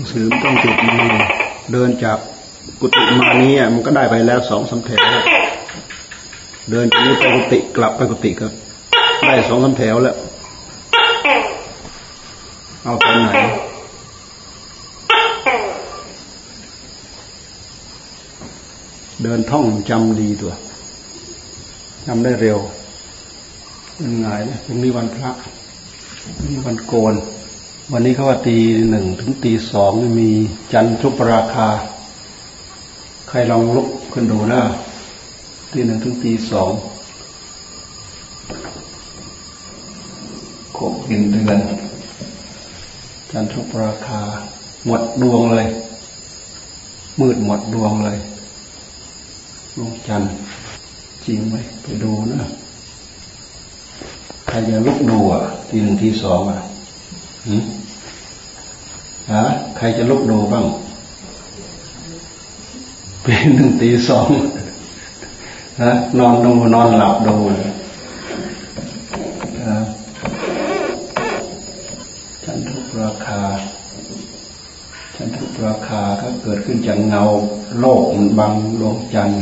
นังสือต้องติดมือเดินจากกุฏิมานี้มันก็ได้ไปแล้วสองสาแถวเดินจากนี้ไปกุฏิกลับไปกุฏิก็ได้สองสาแถวแล้ว เอาไปไหนเดินท่องจำดีตัวจำได้เร็วมันง่ายเลยพรุ่งนี้วันพระพรุ่งนี้วันโกน วันนี้เขาว่าตีหนึ่งถึงตีสองมีจันทรุปราคา ใครลองลุกขึ้นดูนะตีหนึ่งถึงตีสองโคกินเดือนจันทรุปราคา หมดดวงเลย มืดหมดดวงเลยดวงจันทร์จริงไหมไปดูนะใครจะลุกดูอะ ทีหนึ่งทีสองอะ ฮะใครจะลุกดูบ้างเป็นหนึ่งตีสองฮะนอนดูนอนหลับดูฉันทุกราคา ฉันทุกราคาก็เกิดขึ้นจากเงาโลกมันบังดวงจันทร์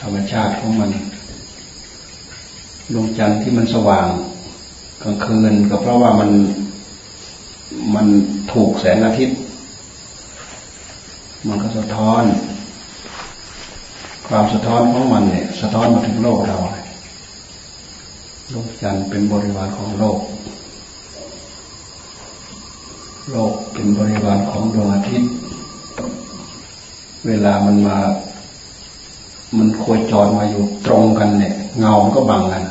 ธรรมชาติของมันดวงจันทร์ที่มันสว่าง ลางคืนก็เพราะว่ามันมันถูกแสงอาทิตย์ มันก็สะท้อน ความสะท้อนของมันเนี่ย สะท้อนมาถึงโลกเราดวงจันทร์เป็นบริวารของโลก โลกเป็นบริวารของดวงอาทิตย์ เวลามันมา มันโคจรมาอยู่ตรงกันเนี่ย เงามันก็บังกัน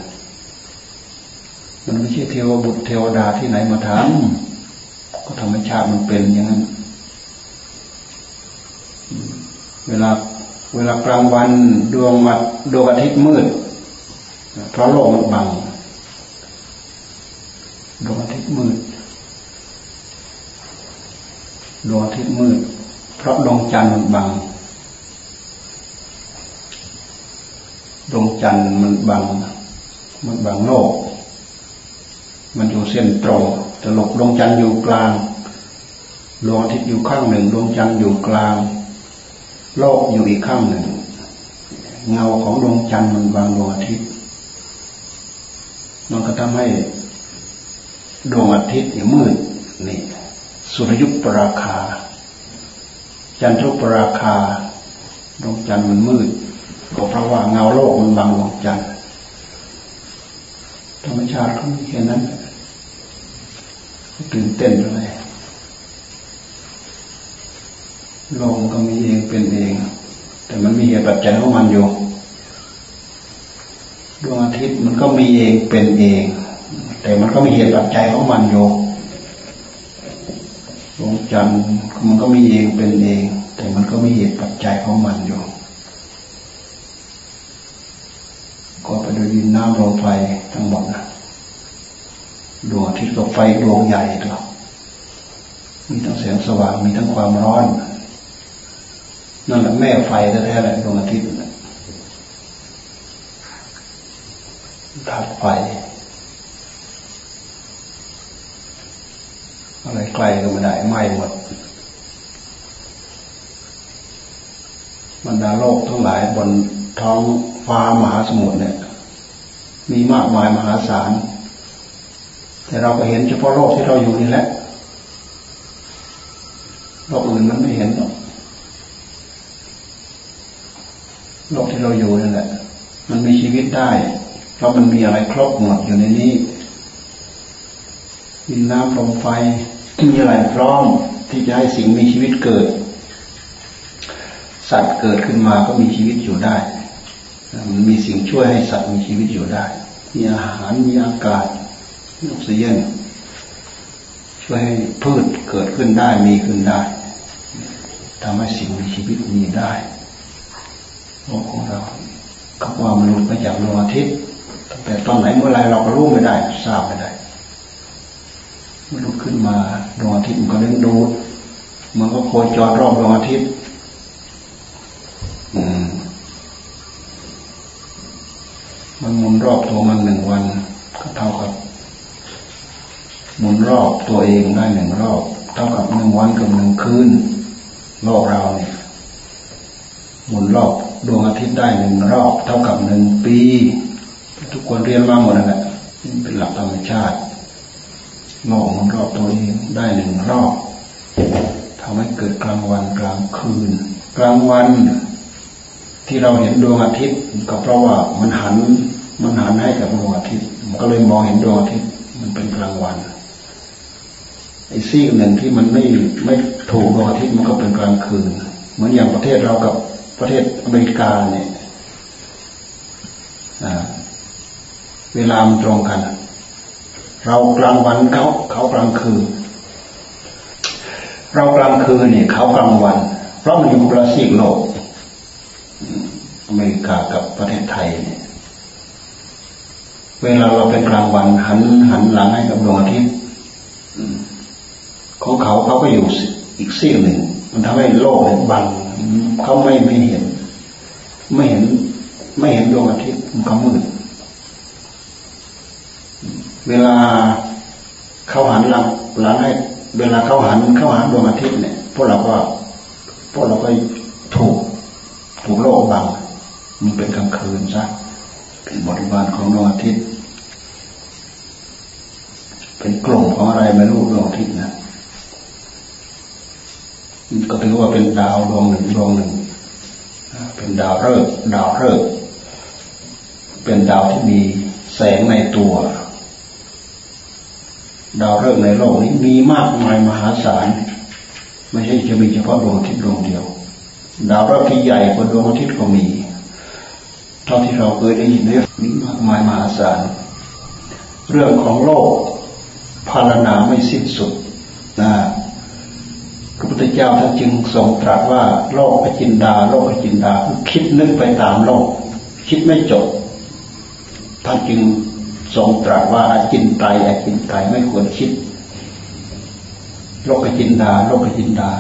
มันไม่ใช่เทวบุตรเทวดาที่ไหนมาทำก็ธรรมชาติมันเป็นอย่างนั้น เวลาเวลากลางวันดวงมาดวงอาทิตย์มืด เพราะโลกมันบังดวงอาทิตย์มืดดวงอาทิตย์มืด เพราะดวงจันทร์มันบังดวงจันทร์มันบัง มันบังโลก มันอยู่เส้นตรงจะหลบดวงจันทร์อยู่กลางดวงอาทิตย์อยู่ข้างหนึ่งดวงจันทร์อยู่กลาง โลกอยู่อีกข้างหนึ่ง เงาของดวงจันทร์มันบางดวงอาทิตย์มันก็ทำให้ดวงอาทิตย์เนี่ยมืดนี่สุรยุปราคา จันทรุปราคาดวงจันทร์มันมืดก็เพราะว่าเงาโลกมันบางดวงจันทร์ธรรมชาติเขามีแค่นั้น ตื่นเต้นอะไรลมก็มีเองเป็นเอง แต่มันมีเหตุปัจจัยของมันอยู่ดวงอาทิตย์มันก็มีเองเป็นเอง แต่มันก็มีเหตุปัจจัยของมันอยู่ดวงจันทร์มันก็มีเองเป็นเอง แต่มันก็มีเหตุปัจจัยของมันอยู่ก็ไปดูดินน้ำลมไฟทั้งหมดนะ ดวงอาทิตย์กับไฟดวงใหญ่ตัวมีทั้งแสงสว่างมีทั้งความร้อน นั่นแหละแม่ไฟแท้ๆแหละดวงอาทิตย์ธาตุไฟ อะไรไกลก็ไม่ได้ไหม้หมดบรรดาโลกทั้งหลายบนท้องฟ้ามหาสมุทรเนี่ย มีมากมายมหาศาล แต่เราก็เห็นเฉพาะโลกที่เราอยู่นี่แหละโลกอื่นมันไม่เห็นหรอกโลกที่เราอยู่นั่นแหละ มันมีชีวิตได้ เพราะมันมีอะไรครบหมดอยู่ในนี้ดินน้ำลมไฟมีอะไรพร้อมที่จะให้สิ่งมีชีวิตเกิด สัตว์เกิดขึ้นมาก็มีชีวิตอยู่ได้ มันมีสิ่งช่วยให้สัตว์มีชีวิตอยู่ได้ มีอาหารมีอากาศ ออกซิเจนช่วยให้พืชเกิดขึ้นได้มีขึ้นได้ทำให้สิ่งมีชีวิตมีได้โลกของเรากับความนุษย์มาจากดวงอาทิตย์แต่ตอนไหนเมื่อไรเราก็รู้ไม่ได้ทราบไม่ได้มนุษย์ขึ้นมาดวงอาทิตย์มันก็เล่นดูมันก็โคจรรอบดวงอาทิตย์มันมุนรอบตัวมันหนึ่งวัน ก็เท่ากับ หมุนรอบตัวเองได้หนึ่งรอบ เท่ากับหนึ่งวันกับหนึ่งคืนโลกเราเนี่ย หมุนรอบดวงอาทิตย์ได้หนึ่งรอบ เท่ากับหนึ่งปี ทุกคนเรียนมาหมดนั่นแหละเป็นหลักธรรมชาติโลกหมุนรอบตัวเองได้หนึ่งรอบทำให้เกิดกลางวันกลางคืน กลางวันที่เราเห็นดวงอาทิตย์ก็เพราะว่ามันหันมันหันให้กับดวงอาทิตย์ มันก็เลยมองเห็นดวงอาทิตย์มันเป็นกลางวัน ไอ้ซีกหนึ่งที่มันไม่ไม่ถูกดวงอาทิตย์มันก็เป็นกลางคืน เหมือนอย่างประเทศเรากับประเทศอเมริกาเนี่ยเวลามันตรงกัน เรากลางวันเขาเขากลางคืน เรากลางคืนเนี่ยเขากลางวัน เพราะมันอยู่ประซีกโลกอเมริกากับประเทศไทยเนี่ยเวลาเราเป็นกลางวันหันหันหลังให้กับดวงอาทิตย์ ของเขาเขาก็อยู่อีกซีกหนึ่ง มันทำให้โลกเนี่ยบังเขาไม่ไม่เห็น ไม่เห็น ไม่เห็นดวงอาทิตย์มันก็มืดเวลาเขาหันหลังหลังให้ เวลาเขาหันเขาหาดวงอาทิตย์เนี่ยพวกเราก็พวกเราก็ถูกถูกโลกบังมันเป็นกลางคืนซะเป็นบริวารของดวงอาทิตย์ เป็นกลุ่มของอะไรไม่รู้ดวงอาทิตย์นะ ก็ถือว่าเป็นดาวดวงหนึ่งดวงหนึ่ง เป็นดาวฤกษ์ดาวฤกษ์เป็นดาวที่มีแสงในตัว ดาวฤกษ์ในโลกนี้มีมากมายมหาศาล ไม่ใช่จะมีเฉพาะดวงอาทิตย์ดวงเดียว ดาวฤกษ์ที่ใหญ่กว่าดวงอาทิตย์ก็มี เท่าที่เราเคยได้ยินได้มีมากมายมหาศาล เรื่องของโลกพารณาไม่สิ้นสุดนะ พระพุทธเจ้าท่านจึงทรงตรัสว่าโลกอจินดา โลกอจินดาคิดนึกไปตามโลก คิดไม่จบ ท่านจึงทรงตรัสว่าอจินไตยอจินไตยไม่ควรคิด โลกอจินดา โลกอจินดา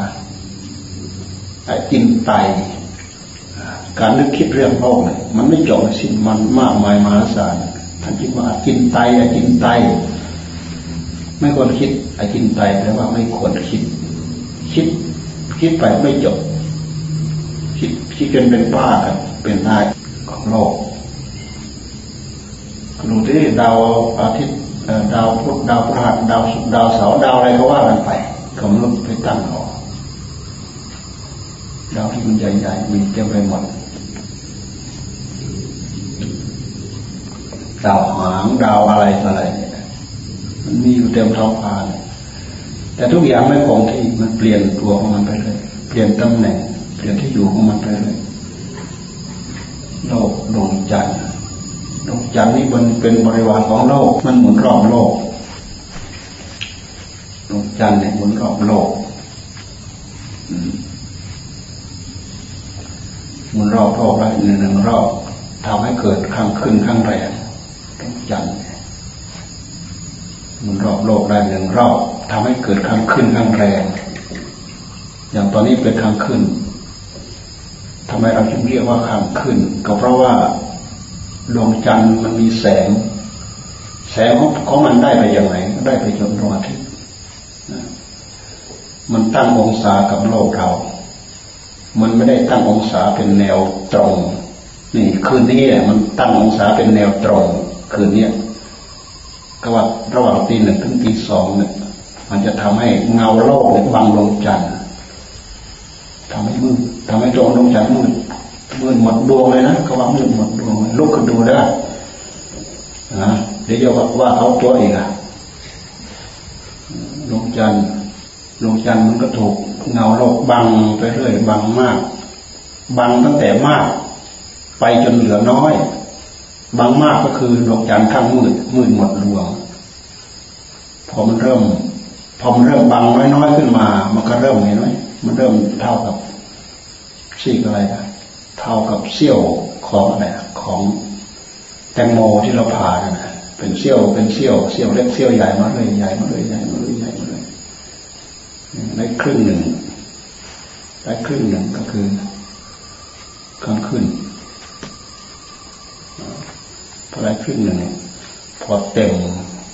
อจินไตรการนึกคิดเรื่องโลกเนี่ยมันไม่จบสิ้นมันมากมายมหาศาลท่านจึงว่าอจินไตยอจินไตยไม่ควรคิดอจินไตยแปลว่าไม่ควรคิด คิดคิดไปไม่จบ คิดคิดจนเป็นบ้ากันเป็นได้ของโลกดูที่ดาวอาทิตย์ดาวพุธดาวพฤหัสดาวศุกร์ดาวเสาร์ดาวอะไรก็ว่ากันไปกำลังไปตั้งออกดาวที่มันใหญ่ๆมีเต็มไปหมดดาวหางดาวอะไรอะไรมันมีอยู่เต็มท้องฟ้าเลย แต่ทุกอย่างไม่คงที่มันเปลี่ยนตัวของมันไปเลย เปลี่ยนตำแหน่ง เปลี่ยนที่อยู่ของมันไปเลยโลกดวงจันทร์ดวงจันทร์นี่มันเป็นบริวารของโลก มันหมุนรอบโลกดวงจันทร์เนี่ยหมุนรอบโลกหมุนรอบโลกได้หนึ่งหนึ่งรอบทำให้เกิดข้างขึ้นข้างแรงดวงจันทร์หมันรอบโลกได้หนึ่งรอบ ทำให้เกิดข้างขึ้นข้างแรง อย่างตอนนี้เป็นข้างขึ้นทำไมเราจึงเรียกว่าข้างขึ้น ก็เพราะว่าดวงจันทร์มันมีแสง แสงของมันได้ไปอย่างไรได้ไปจนดวงอาทิตย์มันตั้งองศากับโลกเรา มันไม่ได้ตั้งองศาเป็นแนวตรง นี่คืนนี้มันตั้งองศาเป็นแนวตรง คืนนี้ก็ว่าระหว่างตีหนึ่งถึงตีสองเนี่ย มันจะทำให้เงาโลกเนี่ยบังดวงจันทร์ทำให้มืดทำให้ดวงดวงจันทร์มืดมืดหมดดวงเลยนะก็ว่ามืดหมดดวงลุกขึ้นดูได้นะเดี๋ยวจะว่าว่าเอาตัวเองอะดวงจันทร์ดวงจันทร์มันก็ถูกเงาโลกบังไปเรื่อยบังมาก บังตั้งแต่มาก ไปจนเหลือน้อยบางมากก็คือดวงจันทร์ข้างมืดมืดหมดดวงพอมันเริ่ม อมันเริ่มบางน้อยๆขึ้นมา มันก็เริ่มเห็นไหมมันเริ่มเท่ากับซีกอะไรนะเท่ากับเสี้ยวของอะไรของแตงโมที่เราผ่านะเป็นเสี้ยวเป็นเสี้ยวเสี้ยวเล็กเสี้ยวใหญ่มาเลยใหญ่มาเลยใหญ่มาเลยใหญ่มาเลยได้ครึ่งหนึ่งได้ครึ่งหนึ่งก็คือข้างขึ้นพอได้ครึ่งหนึ่งพอเต็ม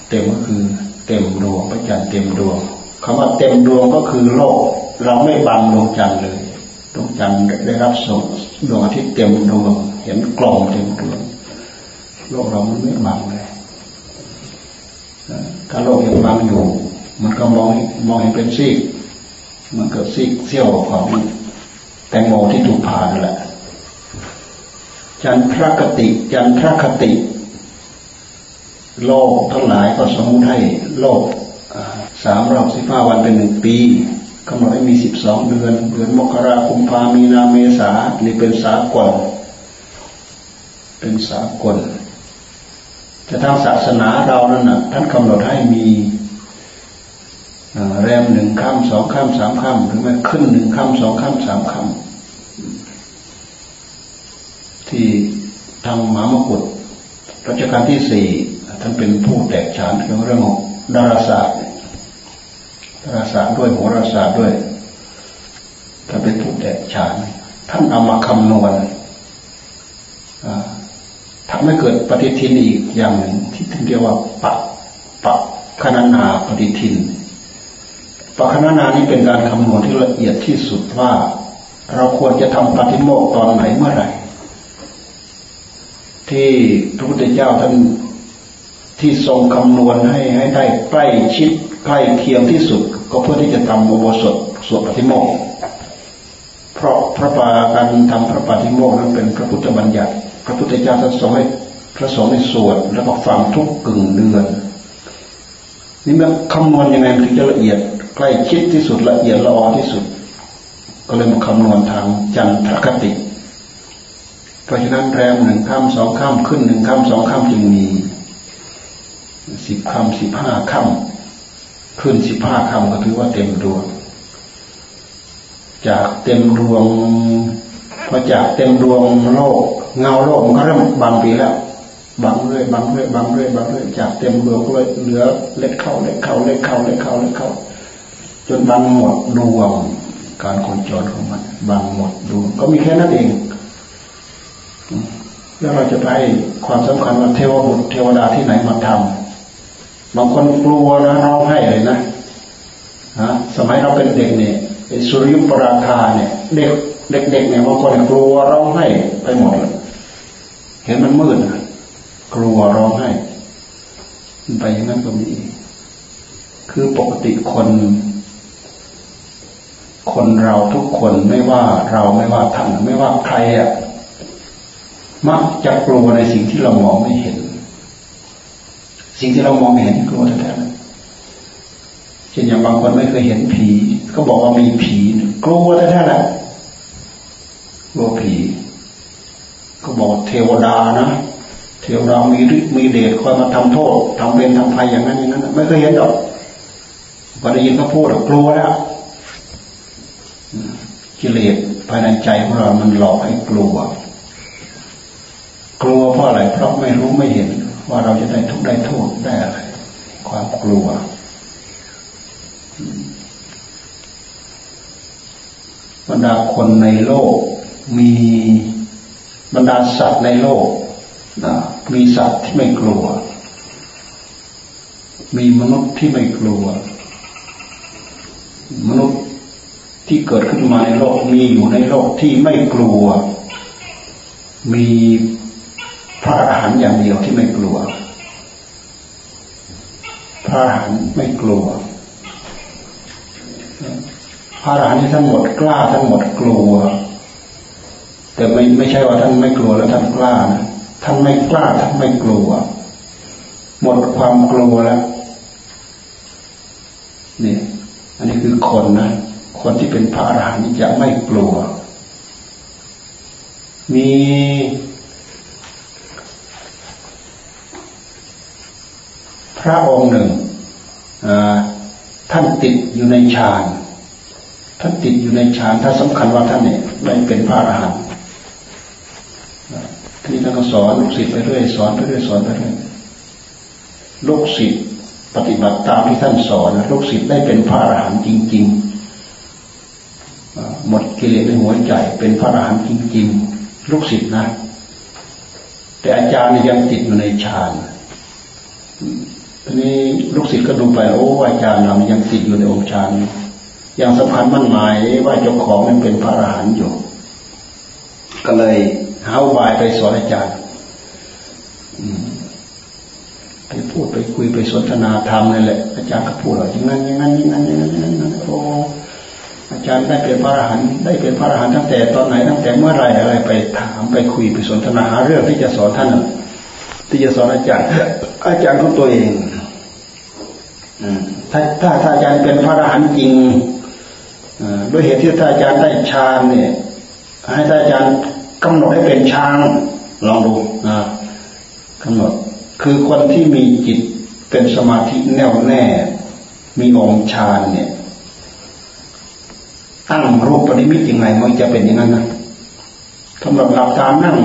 เต็มก็คือ เต็มดวงพระจันทร์เต็มดวงคำว่าเต็มดวงก็คือโลก เราไม่บังดวงจันทร์เลยดวงจันทร์ได้รับส่งดวงอาทิตย์เต็มดวงเห็นกลองเต็มดวงโลกเรามันไม่บังเลยถ้าโลกยังบังอยู่ มันก็มองมองเห็นเป็นซีกมันเกิดซีกเสี้ยวของแตงโมที่ถูกผ่านแหละจันทรคติ จันทรคติ โลกทั้งหลายก็สมมติให้โลกสามรอบสิบห้าวันเป็นหนึ่งปีกำหนดให้มีสิบสองเดือน เดือนมกราคมพามีนาเมษานี่เป็นสากล เป็นสากล แต่ทางศาสนาเรานั่นนะท่านกำหนดให้มีแรมหนึ่งค่ำสองค่ำสามค่ำหรือไม่ขึ้นหนึ่งค่ำสองค่ำสามค่ำที่ทางมหามกุฎรัชกาลที่สี่ ท่านเป็นผู้แตกฉานเกี่ยวกับเรื่องของดาราศาสตร์ดาราศาสตร์ด้วยโหราศาสตร์ด้วยท่านเป็นผู้แตกฉานท่านเอามาคำนวณทำให้เกิดปฏิทินอีกอย่างหนึ่งที่ท่านเรียกว่าปักปักคณนาปฏิทินปักคณนานี้เป็นการคำนวณที่ละเอียดที่สุดว่า เราควรจะทำปฏิโมกตอนไหนเมื่อไหร่ที่พระพุทธเจ้าท่าน ที่ทรงคำนวณให้ให้ได้ใกล้ชิดใกล้เคียงที่สุด ก็เพื่อที่จะทำโมโสถสวดปฏิโมกเพราะพระปาการทำพระปฏิโมกนั้นเป็นพระพุทธบัญญัติ พระพุทธเจ้าท่านทรงให้พระสงฆ์ในสวดแล้วก็ฟังทุกกึ่งเดือนนี่มันคำนวณยังไงถึงจะละเอียดใกล้ชิดที่สุดละเอียดละออที่สุด ก็เลยมาคำนวณทางจันทรคติ เพราะฉะนั้นแรมหนึ่งข้ามสองข้ามขึ้นหนึ่งข้ามสองข้ามจึงมี สิบคำสิบห้าคำขึ้นสิบห้าคำก็ถือว่าเต็มดวง จากเต็มดวงพอจากเต็มดวงโลก เงาโลกมันก็เริ่มบางปีแล้วบางเรื่อยบางเรื่อยบางเรื่อยบางเรื่อยจากเต็มดวงก็เลยเหลือเล็กเข้าเล็กเข้าเล็กเข้าเล็กเข้าเล็กเข้า จนบางหมดดวงการโคจรของมันบางหมดดวงก็มีแค่นั้นเองแล้วเราจะไปความสำคัญว่าเทวบุตรเทวดาที่ไหนมาทำ บางคนกลัวนะร้องไห้เลยนะฮะสมัยเราเป็นเด็กเนี่ยสุริยุปราคาเนี่ย เด็กเด็กๆเนี่ยบางคนกลัวร้องไห้ไปหมดเห็นมันมืดนะกลัวร้องไห้ไปอย่างนั้นก็มีคือปกติคน คนเราทุกคนไม่ว่าเราไม่ว่าท่านไม่ว่าใครอะมักจะกลัวในสิ่งที่เรามองไม่เห็น สิ่งที่เรามองเห็นกลัวแท้ๆเช่นอย่างบางคนไม่เคยเห็นผี ก็บอกว่ามีผีกลัวแท้ๆแหละกลัวผี ก็บอกเทวดานะเทวดามีฤทธิ์มีเดชคอยมาทำโทษทำเป็นทำภัยอย่างนั้นอย่างนั้น ไม่เคยเห็นหรอกพอได้ยินเขาพูดกลัวแล้วกิเลสภายในใจของเรา มันหลอกให้กลัว กลัวเพราะอะไร เพราะไม่รู้ไม่เห็น ว่าเราจะได้ทุกได้โทษได้อะไร ความกลัว บรรดาคนในโลก มีบรรดาสัตว์ในโลกนะมีสัตว์ที่ไม่กลัว มีมนุษย์ที่ไม่กลัว มนุษย์ที่เกิดขึ้นมาในโลกมีอยู่ในโลกที่ไม่กลัว มี พระอรหันต์อย่างเดียวที่ไม่กลัว พระอรหันต์ไม่กลัว พระอรหันต์ทั้งหมดกล้าทั้งหมดกลัว แต่ไม่ไม่ใช่ว่าท่านไม่กลัวแล้วท่านกล้านะท่านไม่กล้าท่านไม่กลัว หมดความกลัวแล้วนี่อันนี้คือคนนะคนที่เป็นพระอรหันต์จะไม่กลัว มี พระองค์หนึ่งท่านติดอยู่ในฌานท่านติดอยู่ในฌานถ้าสำคัญว่าท่านเนี่ยได้เป็นพระอรหันต์ที่ท่านก็สอนลูกศิษย์ไปเรื่อยสอนไปเรื่อยสอนไปเรื่อยลูกศิษย์ปฏิบัติตามที่ท่านสอนลูกศิษย์ได้เป็นพระอรหันต์จริง ๆ หมดกิเลสในหัวใจเป็นพระอรหันต์จริง ๆ ลูกศิษย์นะ แต่อาจารย์ยังติดอยู่ในฌาน ทีนี้ลูกศิษย์ก็ดูไปโอ้อาจารย์เรายังติดอยู่ในองค์ฌานยังสำคัญมั่นหมายว่าเจ้าของนั้นเป็นพระอรหันต์อยู่ ก็เลยหาอุบายไปสอนอาจารย์ไปพูดไปคุยไปสนทนาธรรมนั่นแหละ อาจารย์ก็พูดว่าอย่างนั้นอย่างนั้นอย่างนั้นอย่างนั้นอย่างนั้นโอ้อาจารย์ได้เป็นพระอรหันต์ได้เป็นพระอรหันต์ตั้งแต่ตอนไหนตั้งแต่เมื่อไรอะไรไปถามไปคุยไปสนทนาหาเรื่องที่จะสอนท่านที่จะสอนอาจารย์ อาจารย์ของตัวเอง ถ้าถ้าอาจารย์เป็นพระอรหันต์จริงด้วยเหตุที่ท่านอาจารย์ได้ฌานเนี่ย ให้ท่านอาจารย์กำหนดให้เป็นช้างลองดูนะกำหนดคือคนที่มีจิตเป็นสมาธิแน่วแน่ มีองค์ฌานเนี่ย ตั้งรูปปริมิตยังไงมันจะเป็นอย่างนั้นนะกำหนดหลับตานั่ง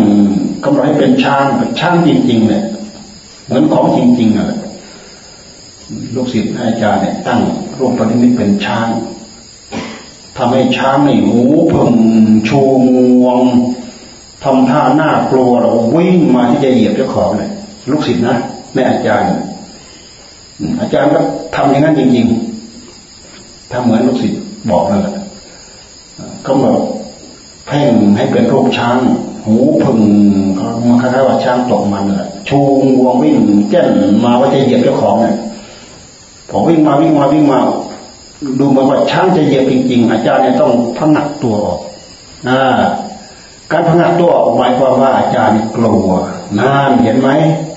กำหนดให้เป็นช้างเป็นช้างจริงๆเนี่ยเหมือนของจริงๆอะ ลูกศิษย์อาจารย์เนี่ยตั้งรูปปริมิตเป็นช้างทำให้ช้างในหูพึ่งชูงวงทำท่าหน้ากลัวเราวิ่งมาที่จะเหยียบเจ้าของเลยลูกศิษย์นะแม่อาจารย์ อาจารย์ก็ทำอย่างนั้นจริงๆทำเหมือนลูกศิษย์บอกนั่นแหละก็บอกเพ่งให้เป็นรูปช้าง หูพึ่งมันคล้ายๆว่าช้างตกมันแหละชูงวงวิ่งเจ้นมาว่าจะเหยียบเจ้าของเนี่ย พอวิ่งมาวิ่งมาวิ่งมาดูเหมือนว่าช้างจะเหยียบจริงๆ อาจารย์เนี่ยต้องพนักตัวออกการพนักตัวออกหมายความว่าอาจารย์กลัวนานเห็นไหม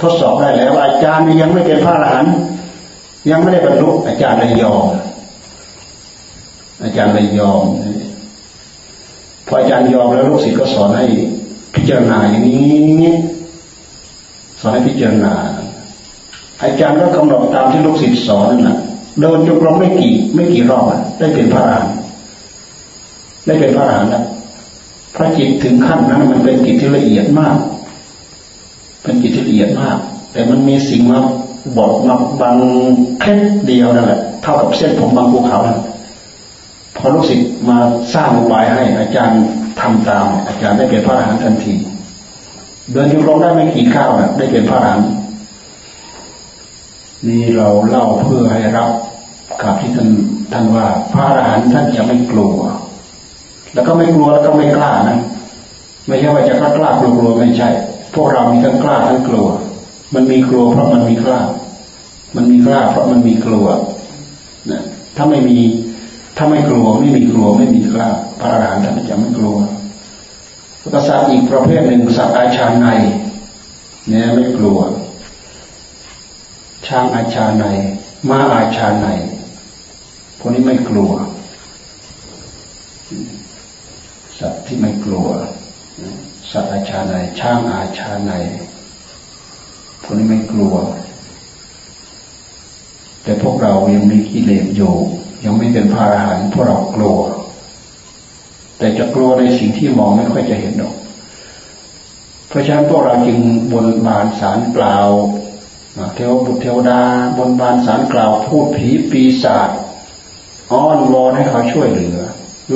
ทดสอบได้แล้วอาจารย์ยังไม่เป็นพระอรหันต์ยังไม่ได้บรรลุอาจารย์เลยยอม อาจารย์เลยยอมพออาจารย์ยอมแล้วลูกศิษย์ก็สอนให้พิจารณาอย่างนี้สอนให้พิจารณา อาจารย์ก็กำหนดตามที่ลูกศิษย์สอนนั่นแหละเดินจงกรมไม่กี่ไม่กี่รอบได้เป็นพระอรหันต์ได้เป็นพระอรหันต์แล้วพระจิตถึงขั้นนั้นมันเป็นจิตที่ละเอียดมาก เป็นจิตที่ละเอียดมาก แต่มันมีสิ่งมาบอกมาบางแค่เดียวนั่นแหละเท่ากับเส้นผมบางภูเขาพอลูกศิษย์มาสร้างอุบายให้อาจารย์ทำตาม อาจารย์ได้เป็นพระอรหันต์ทันที เดินจงกรมได้ไม่กี่ข้าวนะได้เป็นพระอรหันต์ นี่เราเล่าเพื่อให้รับกับที่ท่านท่านว่า พระอรหันต์ท่านจะไม่กลัว แล้วก็ไม่กลัวแล้วก็ไม่กล้านะไม่ใช่ว่าจะกล้ากล้ากลัวกลัวไม่ใช่ พวกเรามีทั้งกล้าทั้งกลัว มันมีกลัวเพราะมันมีกล้า มันมีกล้าเพราะมันมีกลัวนะถ้าไม่มีถ้าไม่กลัวไม่มีกลัวไม่มีกล้า พระอรหันต์ท่านจะไม่กลัวภาษาอีกประเภทหนึ่งสัตว์อาชาในเนี่ยไม่กลัว ช้างอาชาในม้าอาชาในพวกนี้ไม่กลัว สัตว์ที่ไม่กลัว สัตว์อาชาในช้างอาชาในพวกนี้ไม่กลัว แต่พวกเรายังมีกิเลสอยู่ ยังไม่เป็นพระอรหันต์พวกเรากลัว แต่จะกลัวในสิ่งที่มองไม่ค่อยจะเห็นหรอกเพราะฉะนั้นพวกเราจึงบนบานสารกล่าว เทวบุตรเทวดาบนบานสารกล่าวพูดผีปีศาจอ้อนวอนให้เขาช่วยเหลือ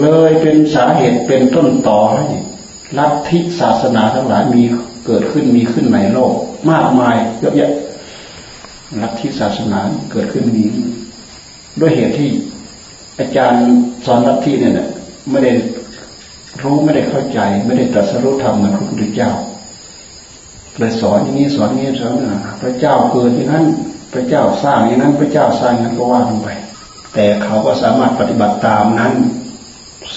เลยเป็นสาเหตุเป็นต้นต่อให้ลัทธิศาสนาทั้งหลายมีเกิดขึ้นมีขึ้นในโลก มากมายเยอะแยะลัทธิศาสนาเกิดขึ้นมีด้วยเหตุที่อาจารย์สอนลัทธิเนี่ยไม่ได้รู้ไม่ได้เข้าใจ ไม่ได้ตรัสรู้ธรรมเหมือนพระพุทธเจ้า เลยสอนอย่างนี้สอนอย่างนี้สอนนะพระเจ้าเกิดอย่างนั้นพระเจ้าสร้างอย่างนั้น พระเจ้าสร้างอย่างนั้นก็ว่าลงไป แต่เขาก็สามารถปฏิบัติตามนั้น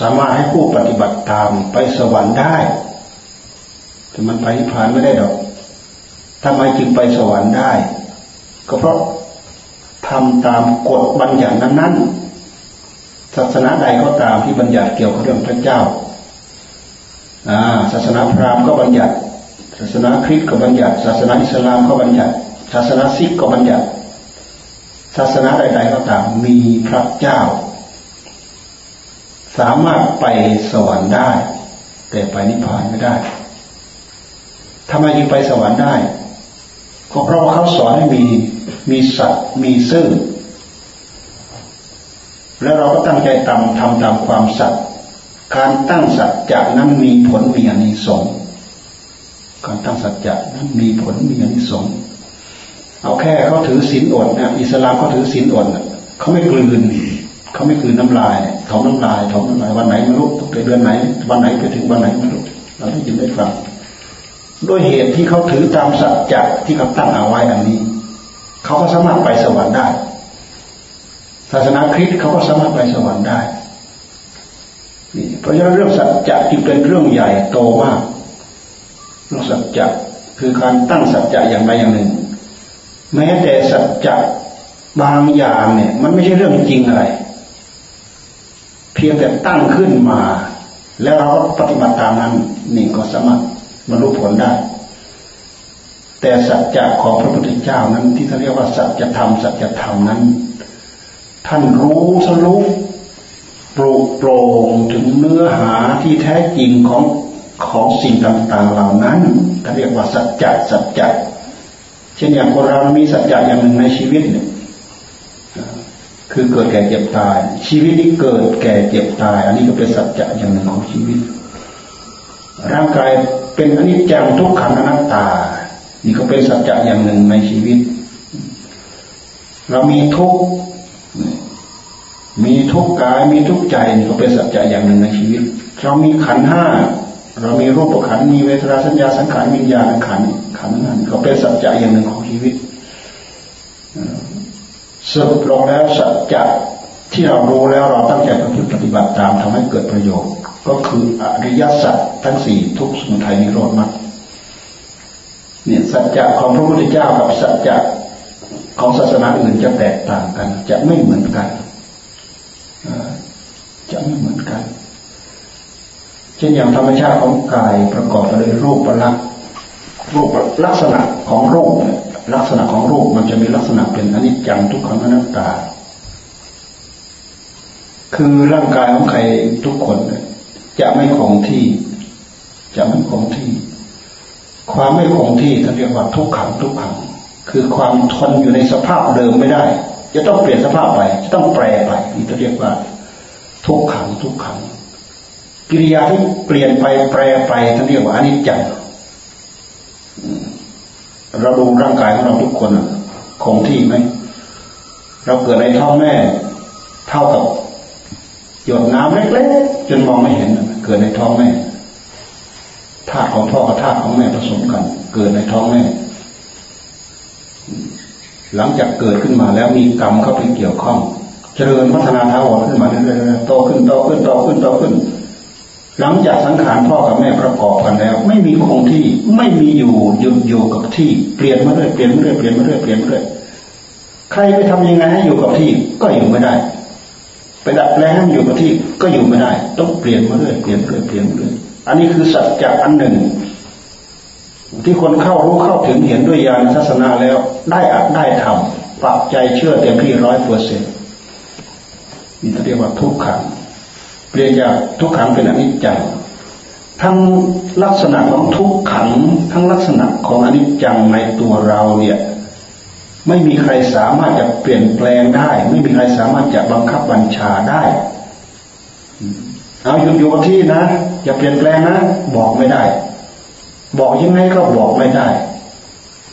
สามารถให้ผู้ปฏิบัติตามไปสวรรค์ได้ แต่มันไปนิพพานไม่ได้ดอกทำไมจึงไปสวรรค์ได้ ก็เพราะทำตามกฎบัญญัตินั้นๆศาสนาใดก็ตามที่บัญญัติเกี่ยวกับเรื่องพระเจ้าศาสนาพราหมณ์ก็บัญญัติ ศาสนาคริสต์ก็บัญญัติ ศาสนาอิสลามก็บัญญัติ ศาสนาซิกก็บัญญัติ ศาสนาใดๆก็ตามมีพระเจ้า สามารถไปสวรรค์ได้ แต่ไปนิพพานไม่ได้ทำไมจึงไปสวรรค์ได้ก็เพราะว่าเขาสอนให้มีมีสัตว์มีซื่อแล้วเราก็ตั้งใจทำทำตามความสัตย์การตั้งสัจจะนั้นมีผลมีอานิสงส์ การตั้งสัจจะนั้นมีผลมีอนิสงส์เอาแค่เขาถือศีลอดนี่ยอิสลามเขาถือศีลอดเขาไม่กลืนเขาไม่กลืนน้ำลายถอนน้ำลายถอนน้ำลายวันไหนไม่รู้ตั้งแต่เดือนไหน วันไหนไปถึงวันไหนไม่รู้เราได้ยินได้ฟังด้วยเหตุที่เขาถือตามสัจจะที่เขาตั้งเอาไว้อันนี้ เขาก็สามารถไปสวรรค์ได้ ศาสนาคริสต์เขาก็สามารถไปสวรรค์ได้นี่เพราะฉะนั้นเรื่องสัจจะจึงเป็นเรื่องใหญ่โตมาก สัจจะคือการตั้งสัจจะอย่างใดอย่างหนึ่ง แม้แต่สัจจะบางอย่างเนี่ย มันไม่ใช่เรื่องจริงอะไร เพียงแต่ตั้งขึ้นมา แล้วเราก็ปฏิบัติตามนั้นนี่ก็สามารถบรรลุผลได้ แต่สัจจะของพระพุทธเจ้านั้น ที่เขาเรียกว่าสัจธรรมสัจธรรมนั้น ท่านรู้สรุปลูกโปร่งถึงเนื้อหาที่แท้จริงของ ของสิ่งต่างๆเหล่านั้นเขาเรียกว่าสัจจะสัจจะเช่นอย่างคนเรามีสัจจะอย่างหนึ่งในชีวิตเนี่ยคือเกิดแก่เจ็บตาย ชีวิตนี้เกิดแก่เจ็บตาย อันนี้ก็เป็นสัจจะอย่างหนึ่งของชีวิต ร่างกายเป็นอนิจจังทุกขังอนัตตา นี่ก็เป็นสัจจะอย่างหนึ่งในชีวิต เรามีทุกมีทุกกายมีทุกใจนี่ก็เป็นสัจจะอย่างหนึ่งในชีวิต เรามีขันห้า เรามีรูปขันมีเวทนาสัญญาสังขารวิญญาณขันขันนั้นก็เป็นสัจจะอย่างหนึ่งของชีวิตสรุปลงแล้วสัจจะที่เรารู้แล้วเราตั้งใจปฏิบัติตามทำให้เกิดประโยชน์ ก็คืออริยสัจทั้งสี่ทุกสมุทัยนิโรธมรรคเนี่ยสัจจะของพระพุทธเจ้ากับสัจจะของศาสนาอื่นจะแตกต่างกัน จะไม่เหมือนกันจะไม่เหมือนกัน เช่นอย่างธรรมชาติของกายประกอบไปด้วยรูปลักษณ์รูปลักษณะของรูปลักษณะของรูปมันจะมีลักษณะเป็นอนิจจังทุกขังอนัตตา คือร่างกายของใครทุกคนจะไม่คงที่ จะไม่คงที่ ความไม่คงที่ท่านเรียกว่าทุกขังทุกขัง คือความทนอยู่ในสภาพเดิมไม่ได้ จะต้องเปลี่ยนสภาพไปจะต้องแปรไปนี่ท่านเรียกว่า ทุกขังทุกขัง กิริยาที่เปลี่ยนไปแปรไปท่านเรียกว่าอนิจจังเราดูร่างกายของเราทุกคนคงที่ไหมเราเกิดในท้องแม่ เท่ากับหยดน้ำเล็กๆจนมองไม่เห็นเกิดในท้องแม่ธาตุของพ่อกับธาตุของแม่ผสมกัน เกิดในท้องแม่ หลังจากเกิดขึ้นมาแล้วมีกรรมเข้าไปเกี่ยวข้อง เจริญพัฒนาท้าหขึ้นมาเรื่อยๆโตขึ้นโตขึ้นโตขึ้นโตขึ้น หลังจากสังขารพ่อกับแม่ประกอบกันแล้ว ไม่มีคงที่ไม่มีอยู่หยุดอยู่กับที่เปลี่ยนมาเรื่อยเปลี่ยนมาเรื่อยเปลี่ยนมาเรื่อยเปลี่ยนมาเรื่อยใครไปทำยังไงให้อยู่กับที่ก็อยู่ไม่ได้ ไปดัดแปลงให้อยู่กับที่ก็อยู่ไม่ได้ ต้องเปลี่ยนมาเรื่อยเปลี่ยนเรื่อยเปลี่ยนเรื่อยอันนี้คือสัจจะอันหนึ่ง ที่คนเข้ารู้เข้าถึงเห็นด้วยญาณทัศนาแล้ว ได้อัดได้ทำปักใจเชื่อเต็มที่ร้อยเปอร์เซ็นต์นี่เรียกว่าทุกขัง เปลี่ยนจากทุกขังเป็นอนิจจังทั้งลักษณะของทุกขัง ทั้งลักษณะของอนิจจังในตัวเราเนี่ยไม่มีใครสามารถจะเปลี่ยนแปลงได้ ไม่มีใครสามารถจะบังคับบัญชาได้ เอาหยุดอยู่กับที่นะ อย่าเปลี่ยนแปลงนะ บอกไม่ได้ บอกยังไงก็บอกไม่ได้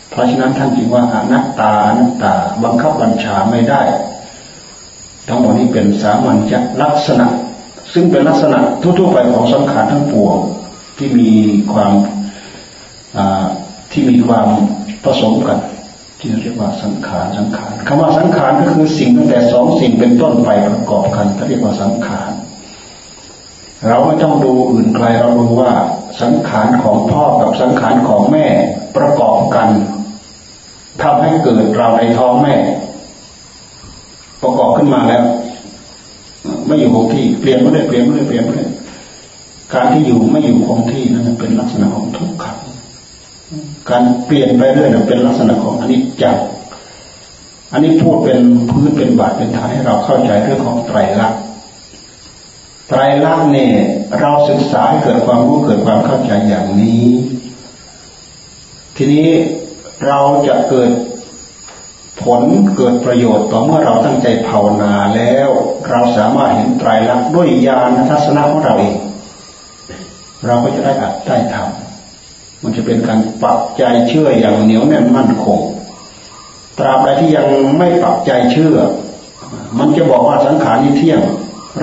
เพราะฉะนั้นท่านจึงว่าอนัตตาอนัตตา บังคับบัญชาไม่ได้ ทั้งหมดนี้เป็นสามัญลักษณะ ซึ่งเป็นลักษณะทั่วๆไปของสังขารทั้งปวงที่มีความที่มีความผสมกันที่เรียกว่าสังขารสังขารคำว่าสังขารก็คือสิ่งตั้งแต่สองสิ่งเป็นต้นไปประกอบกันที่เรียกว่าสังขารเราไม่ต้องดูอื่นไกลเราดูว่าสังขารของพ่อกับสังขารของแม่ประกอบกันทำให้เกิดเราในท้องแม่ ประกอบขึ้นมาแล้ว ไม่อยู่คงที่เปลี่ยนไม่ได้เปลี่ยนไม่ได้เปลี่ยนไม่ได้การที่อยู่ไม่อยู่คงที่นั่นเป็นลักษณะของทุกข์ขังการเปลี่ยนไปเรื่อยเป็นลักษณะของอนิจจ์อันนี้พูดเป็นพื้นเป็นบาทเป็นฐานให้เราเข้าใจเรื่องของไตรลักษณ์ไตรลักษณ์เนี่ยเราศึกษาให้เกิดความรู้เกิดความเข้าใจอย่างนี้ ทีนี้เราจะเกิด ผลเกิดประโยชน์ต่อเมื่อเราตั้งใจภาวนาแล้ว เราสามารถเห็นไตรลักษณ์ด้วยญาณทัศนะของเราเอง เราก็จะได้อัดได้ทำมันจะเป็นการปักใจเชื่ออย่างเหนียวแน่นมั่นคงตราบใดที่ยังไม่ปักใจเชื่อ มันจะบอกว่าสังขารนี้เที่ยง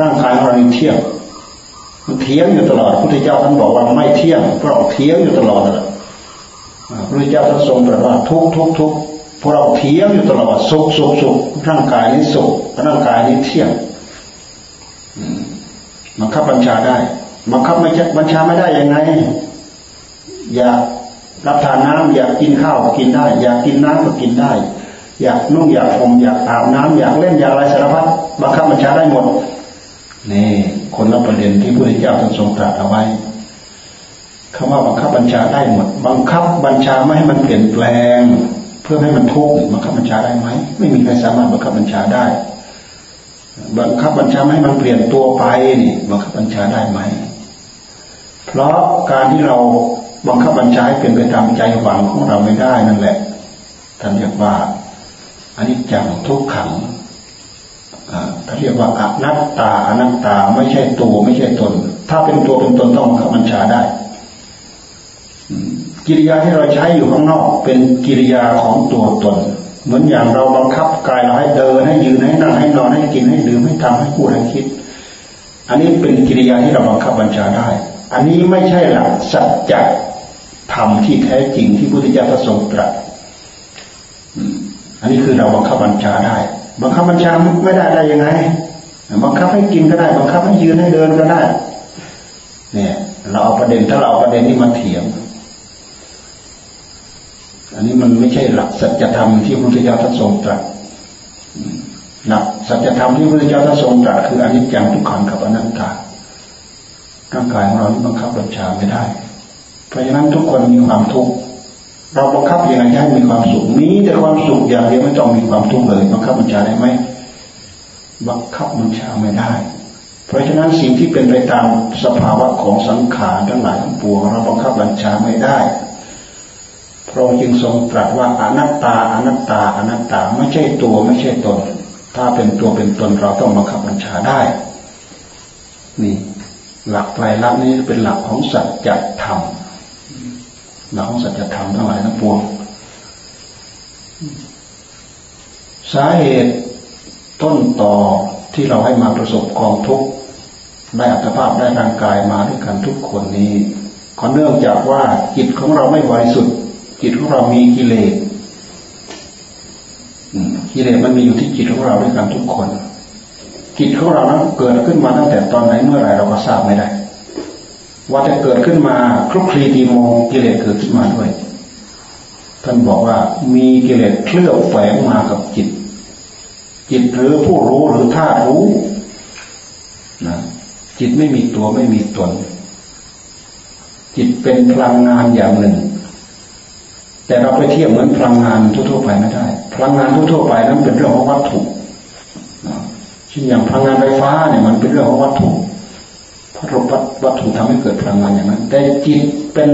ร่างกายของเรานี้เที่ยงมันเที่ยงอยู่ตลอดพุทธเจ้าท่านบอกว่าไม่เที่ยงเพราะเที่ยงอยู่ตลอดเลยพระพุทธเจ้าท่านทรงตรัสว่าทุกทุกทุก พวกเราเที่ยงอยู่ตลอดสุขสุขสุขร่างกายนี้สุขร่างกายนี้เที่ยงบังคับบัญชาได้บังคับไม่บัญชาไม่ได้ยังไง อยากรับทานน้ำอยากกินข้าวก็กินได้ อยากกินน้ำก็กินได้ อยากนุ่งอยากผมอยากอาบน้ำอยากเล่นอยากอะไรสารพัดบังคับบัญชาได้หมดนี่คนละประเด็นที่พระพุทธเจ้าท่านทรงตรัสเอาไว้คำว่าบังคับบัญชาได้หมด บังคับบัญชาไม่ให้มันเปลี่ยนแปลง พื่อให้มันทุกข์บังคับบัญชาได้ไหมไม่มีใครสามารถบังคับบัญชาได้ บังคับบัญชาให้มันเปลี่ยนตัวไปนี่บังคับบัญชาได้ไหม เพราะการที่เราบังคับบัญชาให้เป็นไปตามใจหวังของเราไม่ได้นั่นแหละท่านเรียกว่าอันนี้จังทุกขังเขานเรียกว่าอนัตตาอนัตตาไม่ใช่ตัวไม่ใช่ตน ถ้าเป็นตัวเป็นตนต้องบังคับบัญชาได้ กิริยาที่เราใช้อยู่ข้างนอก เป็นกิริยาของตัวตน เหมือนอย่างเราบังคับกายเราให้เดินให้ยืนให้นั่งให้นอนให้กินให้ดื่มให้ทำให้พูดให้คิด อันนี้เป็นกิริยาที่เราบังคับบัญชาได้ อันนี้ไม่ใช่หลักสัจจะธรรมที่แท้จริงที่พุทธเจ้าทรงตรัสอันนี้คือเราบังคับบัญชาได้ บังคับบัญชาไม่ได้ได้ยังไง บังคับให้กินก็ได้ บังคับให้ยืนให้เดินก็ได้ เนี่ย เราเอาประเด็นถ้าเราเอาประเด็นนี้มาเถียง อันนี้มันไม่ใช่หลักสัจธรรมที่พระพุทธเจ้าท่านทรงตรัสหลักสัจธรรมที่พระพุทธเจ้าท่านทรงตรัสคืออนิจจังทุกขังกับอนัตตาร่างกายของเราบังคับบัญชาไม่ได้ เพราะฉะนั้นทุกคนมีความทุกข์เราบังคับยังไงให้มีความสุขมีแต่ความสุขอย่างเดียวไม่ต้องมีความทุกข์เลยบังคับบัญชาได้ไหมบังคับบัญชาไม่ได้ เพราะฉะนั้นสิ่งที่เป็นไปตามสภาวะของสังขารทั้งหลายทั้งปวงเราบังคับบัญชาไม่ได้ พระองค์จึงทรงตรัสว่าอนัตตาอนัตตาอนัตตาไม่ใช่ตัวไม่ใช่ตน ถ้าเป็นตัวเป็นตนเราต้องบังคับบัญชาได้ นี่ หลักไตรลักษณ์นี้เป็นหลักของสัจธรรมหลักของสัจธรรมทั้งหลายทั้งปวงสาเหตุต้นต่อที่เราให้มาประสบกองทุกข์ได้อัตภาพได้ร่างกายมาด้วยกันทุกคนนี้ก็เนื่องจากว่าจิตของเราไม่บริสุทธิ์ จิตของเรามีกิเลสกิเลสมันมีอยู่ที่จิตของเราด้วยกันทุกคน จิตของเรานั้นเกิดขึ้นมาตั้งแต่ตอนไหนเมื่อไรเราก็ทราบไม่ได้ ว่าจะเกิดขึ้นมาคลุกคลีตีโมกิเลสเกิดขึ้นมาด้วย ท่านบอกว่ามีกิเลสเคลือบแฝงมากับจิต จิตหรือผู้รู้หรือธาตุรู้นะจิตไม่มีตัวไม่มีตน จิตเป็นพลังงานอย่างหนึ่ง แต่เราไปเทียบเหมือนพลังงานทั่วๆไปไม่ได้ พลังงานทั่วๆไปนั้นเป็นเรื่องของวัตถุเช่นอย่างพลังงานไฟฟ้าเนี่ยมันเป็นเรื่องของวัตถุพราะวัตถุทำให้เกิดพลังงานอย่างนั้น แต่จิตเป็น